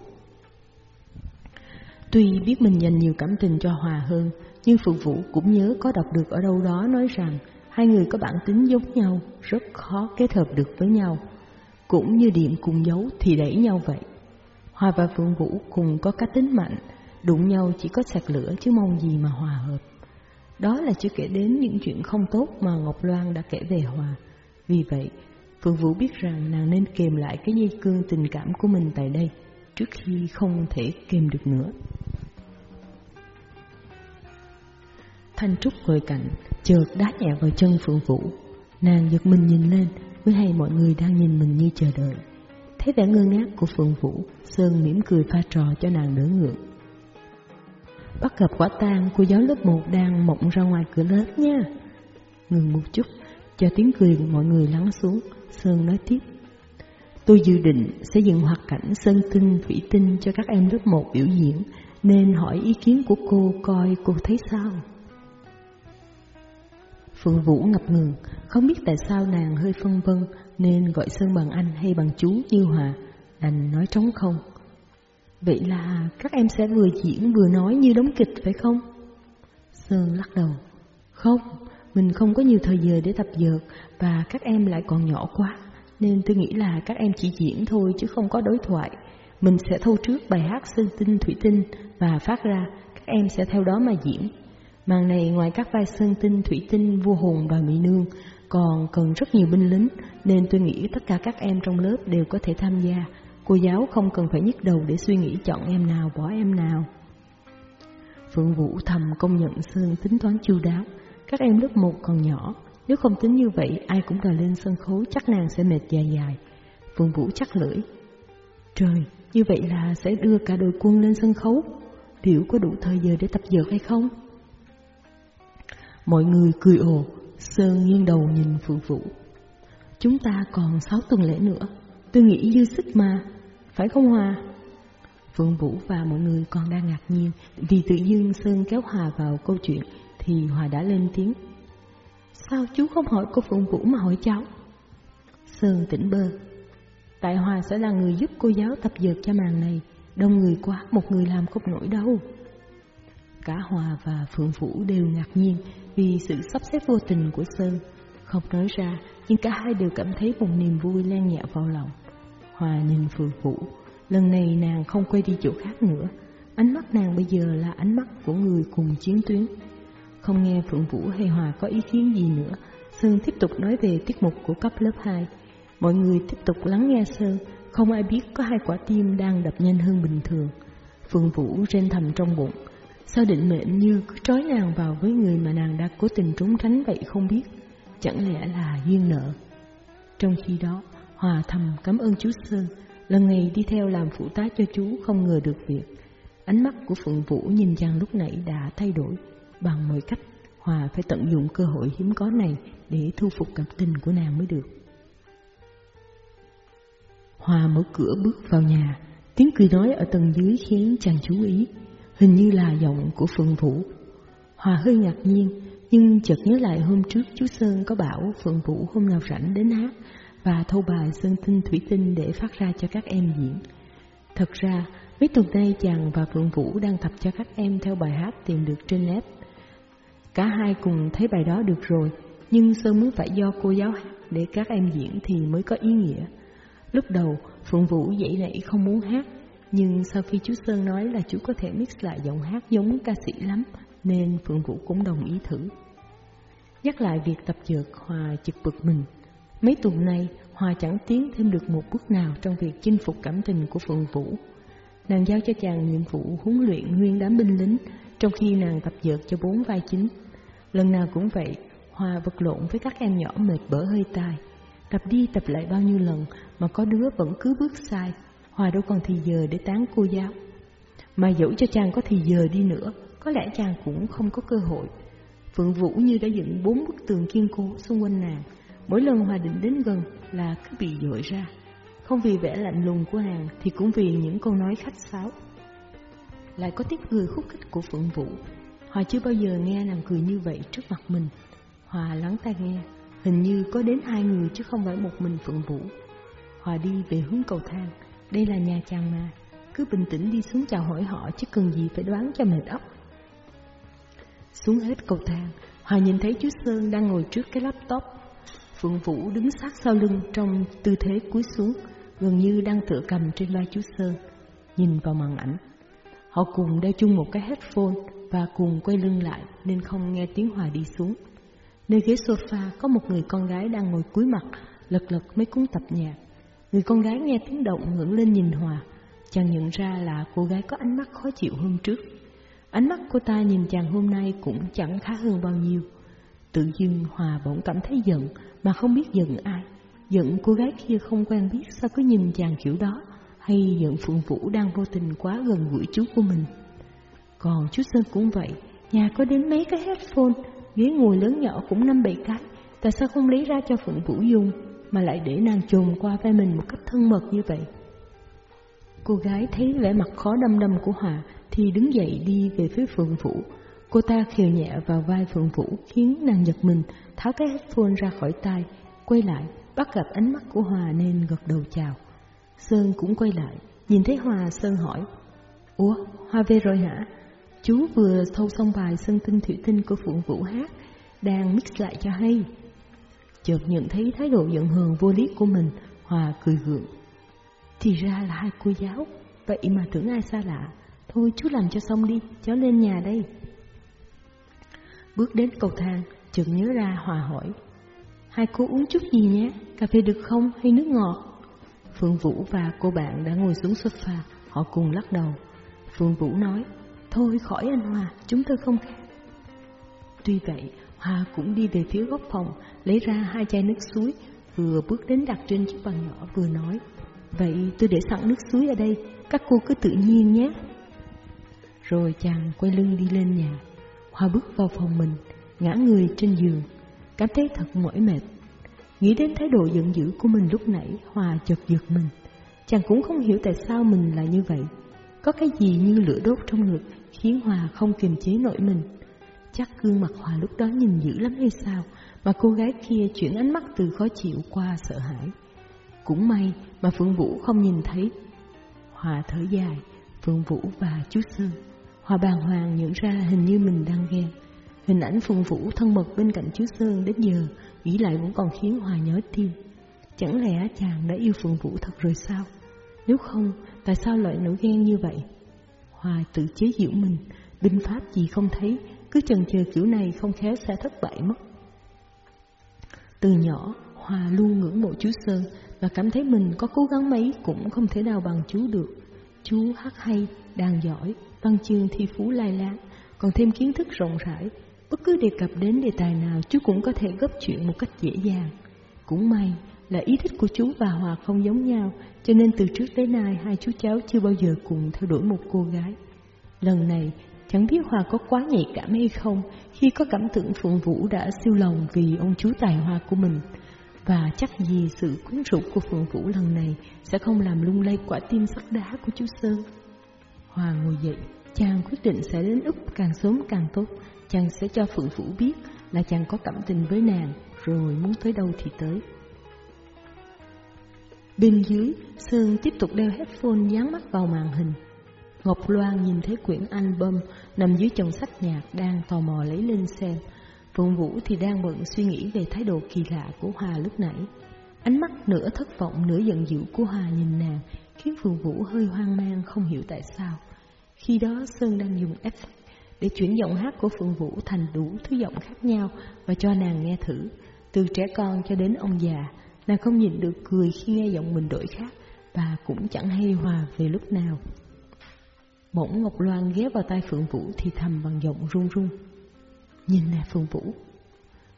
Tuy biết mình dành nhiều cảm tình cho Hòa hơn, nhưng Phượng Vũ cũng nhớ có đọc được ở đâu đó nói rằng hai người có bản tính giống nhau, rất khó kết hợp được với nhau. Cũng như điện cùng dấu thì đẩy nhau vậy. Hòa và Phượng Vũ cùng có cá tính mạnh, đụng nhau chỉ có sạc lửa chứ mong gì mà hòa hợp. Đó là chưa kể đến những chuyện không tốt mà Ngọc Loan đã kể về Hòa. Vì vậy, phương Vũ biết rằng nàng nên kềm lại cái dây cương tình cảm của mình tại đây, trước khi không thể kềm được nữa. Thanh Trúc ngồi cạnh, chợt đá nhẹ vào chân Phượng Vũ. Nàng giật mình nhìn lên, mới hay mọi người đang nhìn mình như chờ đợi. Thấy vẻ ngơ ngác của Phượng Vũ, Sơn mỉm cười pha trò cho nàng đỡ ngượng. Bắt gặp quả tang cô giáo lớp 1 đang mộng ra ngoài cửa lớp nha. Ngừng một chút, cho tiếng cười mọi người lắng xuống, Sơn nói tiếp. Tôi dự định sẽ dựng hoạt cảnh sơn tinh thủy tinh cho các em lớp 1 biểu diễn, nên hỏi ý kiến của cô coi cô thấy sao. Phượng Vũ ngập ngừng, không biết tại sao nàng hơi phân vân nên gọi Sơn bằng anh hay bằng chú như Hòa, đành nói trống không. Vậy là các em sẽ vừa diễn vừa nói như đóng kịch phải không? Sơn lắc đầu. Không, mình không có nhiều thời giờ để tập dượt và các em lại còn nhỏ quá, nên tôi nghĩ là các em chỉ diễn thôi chứ không có đối thoại. Mình sẽ thâu trước bài hát Sơn Tinh Thủy Tinh và phát ra, các em sẽ theo đó mà diễn. Màn này ngoài các vai Sơn Tinh, Thủy Tinh, Vua Hùng và Mỹ Nương còn cần rất nhiều binh lính nên tôi nghĩ tất cả các em trong lớp đều có thể tham gia. Cô giáo không cần phải nhức đầu để suy nghĩ chọn em nào bỏ em nào. Phượng Vũ thầm công nhận Sơn tính toán chu đáo. Các em lớp 1 còn nhỏ, nếu không tính như vậy ai cũng đòi lên sân khấu chắc nàng sẽ mệt dài dài. Phượng Vũ chắc lưỡi. Trời, như vậy là sẽ đưa cả đội quân lên sân khấu. Liệu có đủ thời giờ để tập dượt hay không? Mọi người cười ồ, Sơn nghiêng đầu nhìn Phượng Vũ. Chúng ta còn 6 tuần lễ nữa, tôi nghĩ dư sức mà, phải không Hòa? Phượng Vũ và mọi người còn đang ngạc nhiên vì tự dưng Sơn kéo Hòa vào câu chuyện thì Hòa đã lên tiếng. Sao chú không hỏi cô Phượng Vũ mà hỏi cháu? Sơn tỉnh bơ. Tại Hòa sẽ là người giúp cô giáo tập dượt cho màn này, đông người quá một người làm không nổi đâu. Cả Hòa và Phượng Vũ đều ngạc nhiên vì sự sắp xếp vô tình của Sơn. Không nói ra, nhưng cả hai đều cảm thấy một niềm vui len nhẹ vào lòng. Hòa nhìn Phượng Vũ, lần này nàng không quay đi chỗ khác nữa. Ánh mắt nàng bây giờ là ánh mắt của người cùng chiến tuyến. Không nghe Phượng Vũ hay Hòa có ý kiến gì nữa, Sơn tiếp tục nói về tiết mục của cấp lớp 2. Mọi người tiếp tục lắng nghe Sơn, không ai biết có hai quả tim đang đập nhanh hơn bình thường. Phượng Vũ rên thầm trong bụng, Sao định mệnh như cứ trói nàng vào với người mà nàng đã cố tình trốn tránh vậy không biết, chẳng lẽ là duyên nợ. Trong khi đó, Hòa thầm cảm ơn chú Sơn, lần này đi theo làm phụ tá cho chú không ngờ được việc. Ánh mắt của Phượng Vũ nhìn chàng lúc nãy đã thay đổi, bằng mọi cách, Hòa phải tận dụng cơ hội hiếm có này để thu phục cảm tình của nàng mới được. Hòa mở cửa bước vào nhà, tiếng cười nói ở tầng dưới khiến chàng chú ý. Hình như là giọng của Phượng Vũ Hòa hơi ngạc nhiên Nhưng chợt nhớ lại hôm trước chú Sơn có bảo Phượng Vũ hôm nào rảnh đến hát và thâu bài sơn tinh thủy tinh để phát ra cho các em diễn. Thật ra, mấy tuần nay chàng và Phượng Vũ đang tập cho các em theo bài hát tìm được trên net. Cả hai cùng thấy bài đó được rồi, nhưng Sơn muốn phải do cô giáo hát để các em diễn thì mới có ý nghĩa. Lúc đầu, Phượng Vũ dậy nảy không muốn hát, nhưng sau khi chú Sơn nói là chú có thể mix lại giọng hát giống ca sĩ lắm, nên Phượng Vũ cũng đồng ý thử. Nhắc lại việc tập dượt, Hòa chực bực mình. Mấy tuần nay, Hòa chẳng tiến thêm được một bước nào trong việc chinh phục cảm tình của Phượng Vũ. Nàng giao cho chàng nhiệm vụ huấn luyện nguyên đám binh lính, trong khi nàng tập dượt cho bốn vai chính. Lần nào cũng vậy, Hòa vật lộn với các em nhỏ mệt bở hơi tai. Tập đi tập lại bao nhiêu lần mà có đứa vẫn cứ bước sai, Hòa đâu còn thì giờ để tán cô giáo. Mà dẫu cho chàng có thì giờ đi nữa, có lẽ chàng cũng không có cơ hội. Phượng Vũ như đã dựng bốn bức tường kiên cố xung quanh nàng, mỗi lần Hòa định đến gần là cứ bị dội ra. Không vì vẻ lạnh lùng của hàng thì cũng vì những câu nói khách sáo. Lại có tiếng cười khúc khích của Phượng Vũ. Hòa chưa bao giờ nghe nàng cười như vậy trước mặt mình. Hòa lắng tai nghe, hình như có đến hai người chứ không phải một mình Phượng Vũ. Hòa đi về hướng cầu thang, đây là nhà chàng mà, cứ bình tĩnh đi xuống chào hỏi họ chứ cần gì phải đoán cho mệt óc. Xuống hết cầu thang, Hòa nhìn thấy chú Sơn đang ngồi trước cái laptop. Phượng Vũ đứng sát sau lưng trong tư thế cúi xuống, gần như đang tựa cầm trên vai chú Sơn, nhìn vào màn ảnh. Họ cùng đeo chung một cái headphone và cùng quay lưng lại nên không nghe tiếng Hòa đi xuống. Nơi ghế sofa có một người con gái đang ngồi cúi mặt, lật lật mấy cuốn tập nhạc. Người con gái nghe tiếng động ngẩng lên nhìn Hòa, chàng nhận ra là cô gái có ánh mắt khó chịu hơn trước. Ánh mắt cô ta nhìn chàng hôm nay cũng chẳng khá hơn bao nhiêu. Tự dưng Hòa bỗng cảm thấy giận mà không biết giận ai. Giận cô gái kia không quen biết sao cứ nhìn chàng kiểu đó, hay giận Phượng Vũ đang vô tình quá gần gũi chú của mình. Còn chú Sơn cũng vậy, nhà có đến mấy cái headphone, ghế ngồi lớn nhỏ cũng năm bảy cái, tại sao không lấy ra cho Phượng Vũ dùng, mà lại để nàng chồm qua vai mình một cách thân mật như vậy? Cô gái thấy vẻ mặt khó đâm đâm của Hòa thì đứng dậy đi về phía Phượng Vũ. Cô ta khều nhẹ vào vai Phượng Vũ khiến nàng giật mình, tháo cái headphone ra khỏi tai, quay lại, bắt gặp ánh mắt của Hòa nên gật đầu chào. Sơn cũng quay lại, nhìn thấy Hòa Sơn hỏi, Ủa, Hòa về rồi hả? Chú vừa thâu xong bài sân tinh thủy tinh của Phượng Vũ hát, đang mix lại cho hay. Chợt nhận thấy thái độ giận hờn vô lý của mình, Hòa cười gượng. Thì ra là hai cô giáo, vậy mà tưởng ai xa lạ. Thôi chú làm cho xong đi, cháu lên nhà đây. Bước đến cầu thang, chợt nhớ ra Hòa hỏi. Hai cô uống chút gì nhé, cà phê được không hay nước ngọt? Phương Vũ và cô bạn đã ngồi xuống sofa, họ cùng lắc đầu. Phương Vũ nói, thôi khỏi anh Hòa, chúng tôi không khác. Tuy vậy, Hòa cũng đi về phía góc phòng, lấy ra hai chai nước suối, vừa bước đến đặt trên chiếc bàn nhỏ vừa nói. Vậy tôi để sẵn nước suối ở đây, các cô cứ tự nhiên nhé. Rồi chàng quay lưng đi lên nhà. Hòa bước vào phòng mình, ngã người trên giường, cảm thấy thật mỏi mệt. Nghĩ đến thái độ giận dữ của mình lúc nãy, Hòa chợt giật mình. Chàng cũng không hiểu tại sao mình lại như vậy. Có cái gì như lửa đốt trong ngực khiến Hòa không kiềm chế nổi mình. Chắc gương mặt Hòa lúc đó nhìn dữ lắm hay sao mà cô gái kia chuyển ánh mắt từ khó chịu qua sợ hãi. Cũng may mà Phương Vũ không nhìn thấy. Hòa thở dài, Phương Vũ và chú Sơn. Hòa bàng hoàng nhận ra hình như mình đang ghen. Hình ảnh Phương Vũ thân mật bên cạnh chú Sơn đến giờ, nghĩ lại vẫn còn khiến Hòa nhớ tim. Chẳng lẽ chàng đã yêu Phương Vũ thật rồi sao? Nếu không, tại sao lại nổi ghen như vậy? Hòa tự chế giễu mình, binh pháp gì không thấy, cứ chần chờ kiểu này không khéo sẽ thất bại mất. Từ nhỏ, Hòa luôn ngưỡng mộ chú Sơn và cảm thấy mình có cố gắng mấy cũng không thể nào bằng chú được. Chú hát hay, đàn giỏi, văn chương thi phú lai láng, còn thêm kiến thức rộng rãi. Bất cứ đề cập đến đề tài nào chú cũng có thể gấp chuyện một cách dễ dàng. Cũng may là ý thích của chú và Hòa không giống nhau, cho nên từ trước tới nay hai chú cháu chưa bao giờ cùng theo đuổi một cô gái. Lần này, chẳng biết Hòa có quá nhạy cảm hay không khi có cảm tưởng Phượng Vũ đã siêu lòng vì ông chú tài hoa của mình. Và chắc gì sự quyến rũ của Phượng Vũ lần này sẽ không làm lung lay quả tim sắt đá của chú Sơn. Hòa ngồi dậy, chàng quyết định sẽ đến Úc càng sớm càng tốt. Chàng sẽ cho Phượng Vũ biết là chàng có cảm tình với nàng, rồi muốn tới đâu thì tới. Bên dưới, Sơn tiếp tục đeo headphone dán mắt vào màn hình. Ngọc Loan nhìn thấy quyển album nằm dưới chồng sách nhạc đang tò mò lấy lên xem. Phượng Vũ thì đang bận suy nghĩ về thái độ kỳ lạ của Hòa lúc nãy. Ánh mắt nửa thất vọng nửa giận dữ của Hòa nhìn nàng khiến Phượng Vũ hơi hoang mang không hiểu tại sao. Khi đó Sơn đang dùng effect để chuyển giọng hát của Phượng Vũ thành đủ thứ giọng khác nhau và cho nàng nghe thử. Từ trẻ con cho đến ông già, nàng không nhìn được cười khi nghe giọng mình đổi khác và cũng chẳng hay hòa về lúc nào. Bỗng Ngọc Loan ghé vào tay Phượng Vũ thì thầm bằng giọng run run. Nhìn nè Phượng Vũ.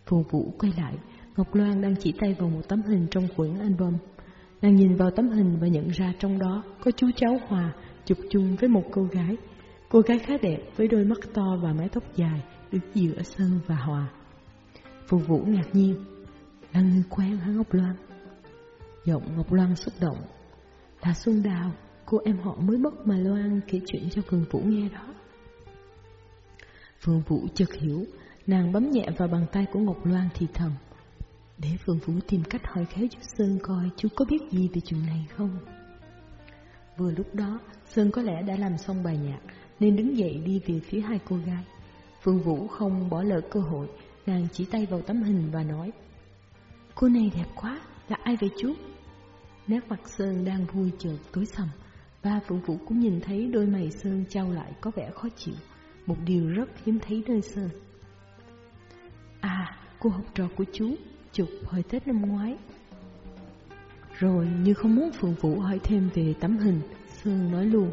Phượng Vũ quay lại, Ngọc Loan đang chỉ tay vào một tấm hình trong quyển album. Nàng nhìn vào tấm hình và nhận ra trong đó có chú cháu Hòa chụp chung với một cô gái. Cô gái khá đẹp với đôi mắt to và mái tóc dài đứng giữa Sơn và Hòa. phù Vũ ngạc nhiên. Là người quen hả Ngọc Loan? Giọng Ngọc Loan xúc động. Là Xuân Đào, cô em họ mới mất mà Loan kể chuyện cho Cường Vũ nghe đó. Phương Vũ chợt hiểu, nàng bấm nhẹ vào bàn tay của Ngọc Loan thì thầm. Để Phương Vũ tìm cách hỏi khéo chú Sơn coi chú có biết gì về chuyện này không. Vừa lúc đó, Sơn có lẽ đã làm xong bài nhạc, nên đứng dậy đi về phía hai cô gái. Phương Vũ không bỏ lỡ cơ hội, nàng chỉ tay vào tấm hình và nói Cô này đẹp quá, là ai vậy chú? Nét mặt Sơn đang vui chợt tối sầm, và Phương Vũ cũng nhìn thấy đôi mày Sơn trao lại có vẻ khó chịu, một điều rất hiếm thấy nơi Sơn. À, cô học trò của chú, chụp hồi Tết năm ngoái. Rồi như không muốn Phượng Vũ hỏi thêm về tấm hình, Sơn nói luôn.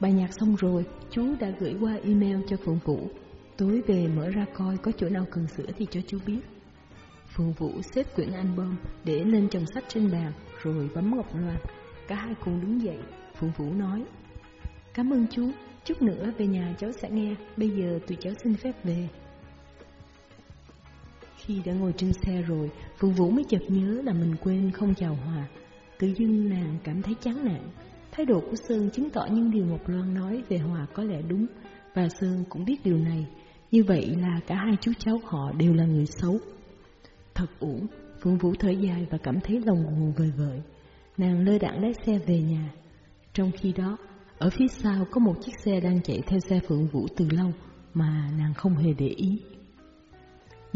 Bài nhạc xong rồi, chú đã gửi qua email cho Phượng Vũ. Tối về mở ra coi có chỗ nào cần sửa thì cho chú biết. Phượng Vũ xếp quyển album để lên chồng sách trên bàn, rồi bấm ngọc loan. Cả hai cùng đứng dậy, Phượng Vũ nói. Cảm ơn chú, chút nữa về nhà cháu sẽ nghe, bây giờ tụi cháu xin phép về. Khi đã ngồi trên xe rồi, Phương Vũ mới chợt nhớ là mình quên không chào Hòa. Tự dưng nàng cảm thấy chán nản. Thái độ của Sơn chứng tỏ những điều Ngọc Loan nói về Hòa có lẽ đúng, và Sơn cũng biết điều này. Như vậy là cả hai chú cháu họ đều là người xấu. Thật uổng, Phương Vũ thở dài và cảm thấy lòng buồn vời vợi. Nàng lơ đãng lái xe về nhà. Trong khi đó, ở phía sau có một chiếc xe đang chạy theo xe Phượng Vũ từ lâu mà nàng không hề để ý.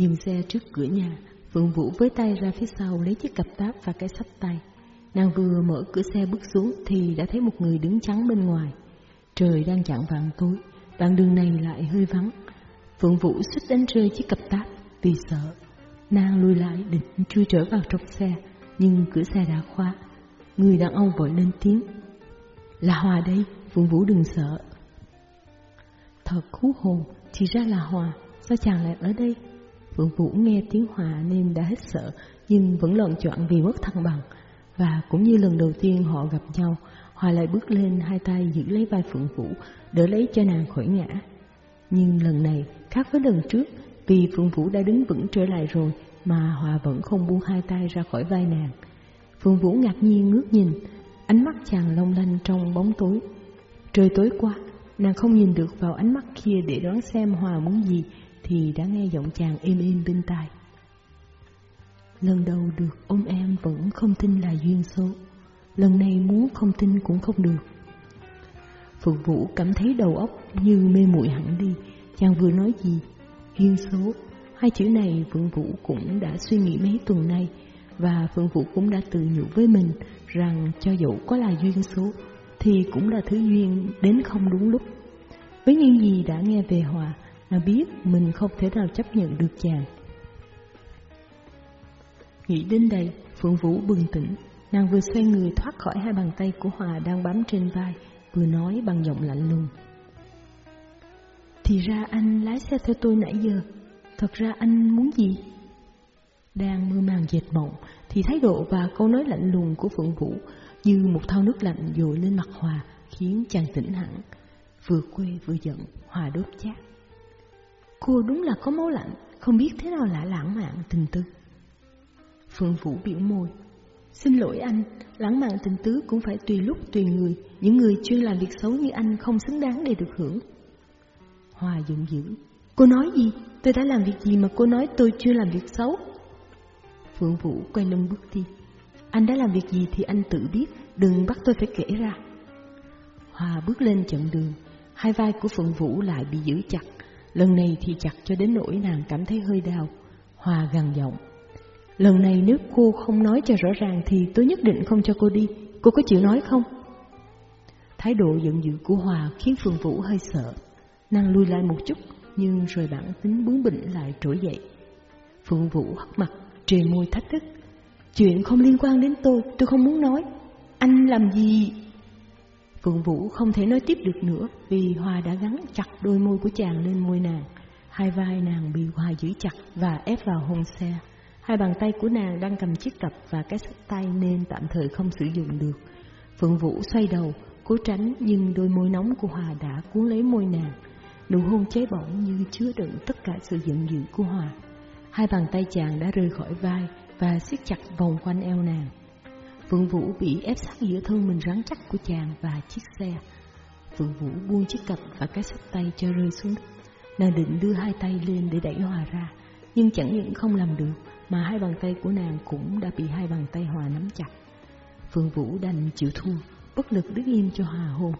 Dừng xe trước cửa nhà, Phượng Vũ với tay ra phía sau lấy chiếc cặp táp và cái sách tay. Nàng vừa mở cửa xe bước xuống thì đã thấy một người đứng chắn bên ngoài. Trời đang chạng vàng tối, đoạn đường này lại hơi vắng. Phượng Vũ suýt đánh rơi chiếc cặp táp vì sợ. Nàng lùi lại định chui trở vào trong xe, nhưng cửa xe đã khóa. Người đàn ông vội lên tiếng. Là Hòa đây, Phượng Vũ đừng sợ. Thật khú hồn, chỉ ra là Hòa, sao chàng lại ở đây? Phượng Vũ nghe tiếng Hòa nên đã hết sợ, nhưng vẫn lộn chọn vì mất thăng bằng. Và cũng như lần đầu tiên họ gặp nhau, Hòa lại bước lên hai tay giữ lấy vai Phượng Vũ, đỡ lấy cho nàng khỏi ngã. Nhưng lần này, khác với lần trước, vì Phượng Vũ đã đứng vững trở lại rồi, mà Hòa vẫn không buông hai tay ra khỏi vai nàng. Phượng Vũ ngạc nhiên ngước nhìn, ánh mắt chàng long lanh trong bóng tối. Trời tối quá, nàng không nhìn được vào ánh mắt kia để đoán xem Hòa muốn gì, thì đã nghe giọng chàng êm êm bên tai. Lần đầu được ôm em vẫn không tin là duyên số, lần này muốn không tin cũng không được. Phượng Vũ cảm thấy đầu óc như mê muội hẳn đi, chàng vừa nói gì, duyên số, hai chữ này Phượng Vũ cũng đã suy nghĩ mấy tuần nay, và Phượng Vũ cũng đã tự nhủ với mình rằng cho dẫu có là duyên số, thì cũng là thứ duyên đến không đúng lúc. Với những gì đã nghe về Hòa, Nàng biết mình không thể nào chấp nhận được chàng. Nghĩ đến đây, Phượng Vũ bừng tỉnh, nàng vừa xoay người thoát khỏi hai bàn tay của Hòa đang bám trên vai, vừa nói bằng giọng lạnh lùng. Thì ra anh lái xe theo tôi nãy giờ, thật ra anh muốn gì? Đang mơ màng dệt mộng, thì thái độ và câu nói lạnh lùng của Phượng Vũ như một thao nước lạnh dội lên mặt Hòa, khiến chàng tỉnh hẳn. Vừa quê vừa giận, Hòa đốt chát. Cô đúng là có máu lạnh, không biết thế nào là lãng mạn tình tứ. Phương Vũ biểu môi. Xin lỗi anh, lãng mạn tình tứ cũng phải tùy lúc tùy người, những người chuyên làm việc xấu như anh không xứng đáng để được hưởng. Hòa giận dữ. Cô nói gì? Tôi đã làm việc gì mà cô nói tôi chưa làm việc xấu? Phương Vũ quay lưng bước đi. Anh đã làm việc gì thì anh tự biết, đừng bắt tôi phải kể ra. Hòa bước lên chặng đường, hai vai của Phượng Vũ lại bị giữ chặt, lần này thì chặt cho đến nỗi nàng cảm thấy hơi đau. Hòa gằn giọng. Lần này nếu cô không nói cho rõ ràng thì tôi nhất định không cho cô đi, cô có chịu nói không? Thái độ giận dữ của Hòa khiến Phương Vũ hơi sợ. Nàng lùi lại một chút, nhưng rồi bản tính bướng bỉnh lại trỗi dậy. Phương Vũ hất mặt, trề môi thách thức. Chuyện không liên quan đến tôi, tôi không muốn nói. Anh làm gì? Phượng Vũ không thể nói tiếp được nữa vì Hòa đã gắn chặt đôi môi của chàng lên môi nàng. Hai vai nàng bị Hòa giữ chặt và ép vào hôn xe. Hai bàn tay của nàng đang cầm chiếc cặp và cái sách tay nên tạm thời không sử dụng được. Phượng Vũ xoay đầu, cố tránh nhưng đôi môi nóng của Hòa đã cuốn lấy môi nàng. Nụ hôn cháy bỏng như chứa đựng tất cả sự giận dữ của Hòa. Hai bàn tay chàng đã rơi khỏi vai và siết chặt vòng quanh eo nàng. Phượng Vũ bị ép sát giữa thân mình rắn chắc của chàng và chiếc xe. Phượng Vũ buông chiếc cặp và cái sách tay cho rơi xuống đất. Nàng định đưa hai tay lên để đẩy Hòa ra, nhưng chẳng những không làm được mà hai bàn tay của nàng cũng đã bị hai bàn tay Hòa nắm chặt. Phượng Vũ đành chịu thua, bất lực đứng im cho Hòa hồn.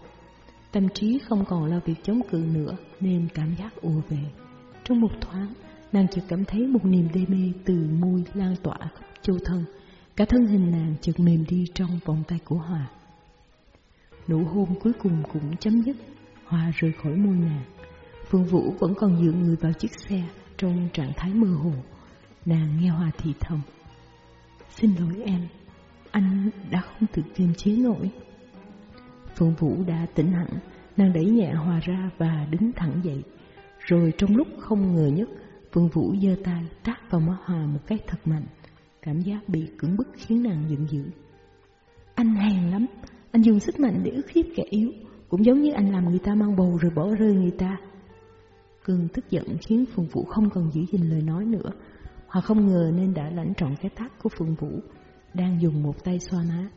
Tâm trí không còn lo việc chống cự nữa nên cảm giác ùa về. Trong một thoáng, nàng chợt cảm thấy một niềm đê mê từ môi lan tỏa khắp châu thân. Cả thân hình nàng chợt mềm đi trong vòng tay của Hòa. Nụ hôn cuối cùng cũng chấm dứt, Hòa rời khỏi môi nàng. Phương Vũ vẫn còn dựa người vào chiếc xe trong trạng thái mơ hồ. Nàng nghe Hòa thì thầm. Xin lỗi em, anh đã không tự kiềm chế nổi. phương Vũ đã tỉnh hẳn, nàng đẩy nhẹ Hòa ra và đứng thẳng dậy. Rồi trong lúc không ngờ nhất, phương Vũ giơ tay tát vào má Hòa một cái thật mạnh. Cảm giác bị cưỡng bức khiến nàng giận dữ. Anh hèn lắm, anh dùng sức mạnh để ức hiếp kẻ yếu, cũng giống như anh làm người ta mang bầu rồi bỏ rơi người ta. cường tức giận khiến Phượng Vũ không còn giữ gìn lời nói nữa. Họ không ngờ nên đã lãnh trọn cái tát của Phượng Vũ, đang dùng một tay xoa má.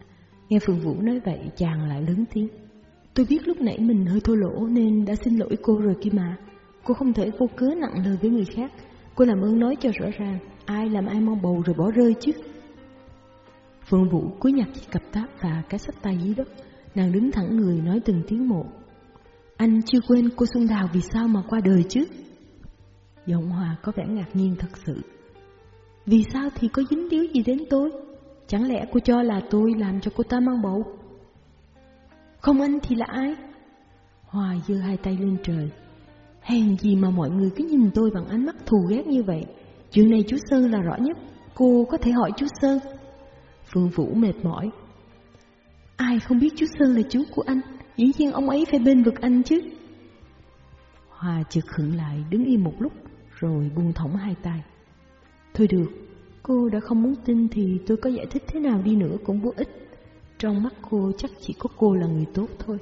Nghe Phượng Vũ nói vậy, chàng lại lớn tiếng. Tôi biết lúc nãy mình hơi thô lỗ nên đã xin lỗi cô rồi kia mà. Cô không thể vô cớ nặng lời với người khác. Cô làm ơn nói cho rõ ràng, ai làm ai mang bầu rồi bỏ rơi chứ. Phương Vũ cúi nhặt chiếc cặp táp và cái sách tay dưới đất. Nàng đứng thẳng người nói từng tiếng một. Anh chưa quên cô Xuân Đào vì sao mà qua đời chứ? Giọng Hòa có vẻ ngạc nhiên thật sự. Vì sao thì có dính líu gì đến tôi? Chẳng lẽ cô cho là tôi làm cho cô ta mang bầu? Không anh thì là ai? Hòa giơ hai tay lên trời. Hèn gì mà mọi người cứ nhìn tôi bằng ánh mắt thù ghét như vậy. Chuyện này chú Sơn là rõ nhất. Cô có thể hỏi chú Sơn. Phương Vũ mệt mỏi. Ai không biết chú Sơn là chú của anh? Dĩ nhiên ông ấy phải bên vực anh chứ. Hòa chợt khựng lại đứng im một lúc rồi buông thõng hai tay. Thôi được, cô đã không muốn tin thì tôi có giải thích thế nào đi nữa cũng vô ích. Trong mắt cô chắc chỉ có cô là người tốt thôi.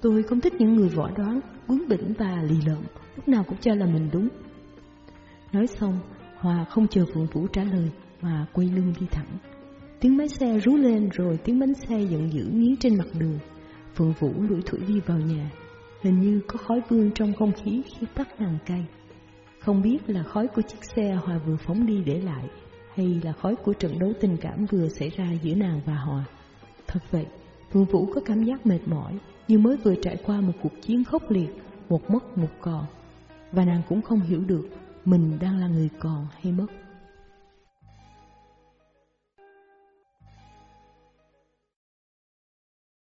Tôi không thích những người võ đoán, bướng bỉnh và lì lợm, lúc nào cũng cho là mình đúng. Nói xong, Hòa không chờ Phượng Vũ trả lời mà quay lưng đi thẳng. Tiếng máy xe rú lên rồi tiếng bánh xe giận dữ nghiến trên mặt đường. Phượng Vũ lủi thủi đi vào nhà, hình như có khói vương trong không khí khi tắt nàng cây. Không biết là khói của chiếc xe Hòa vừa phóng đi để lại, hay là khói của trận đấu tình cảm vừa xảy ra giữa nàng và Hòa. Thật vậy, Phượng Vũ có cảm giác mệt mỏi, như mới vừa trải qua một cuộc chiến khốc liệt, một mất một còn. Và nàng cũng không hiểu được mình đang là người còn hay mất.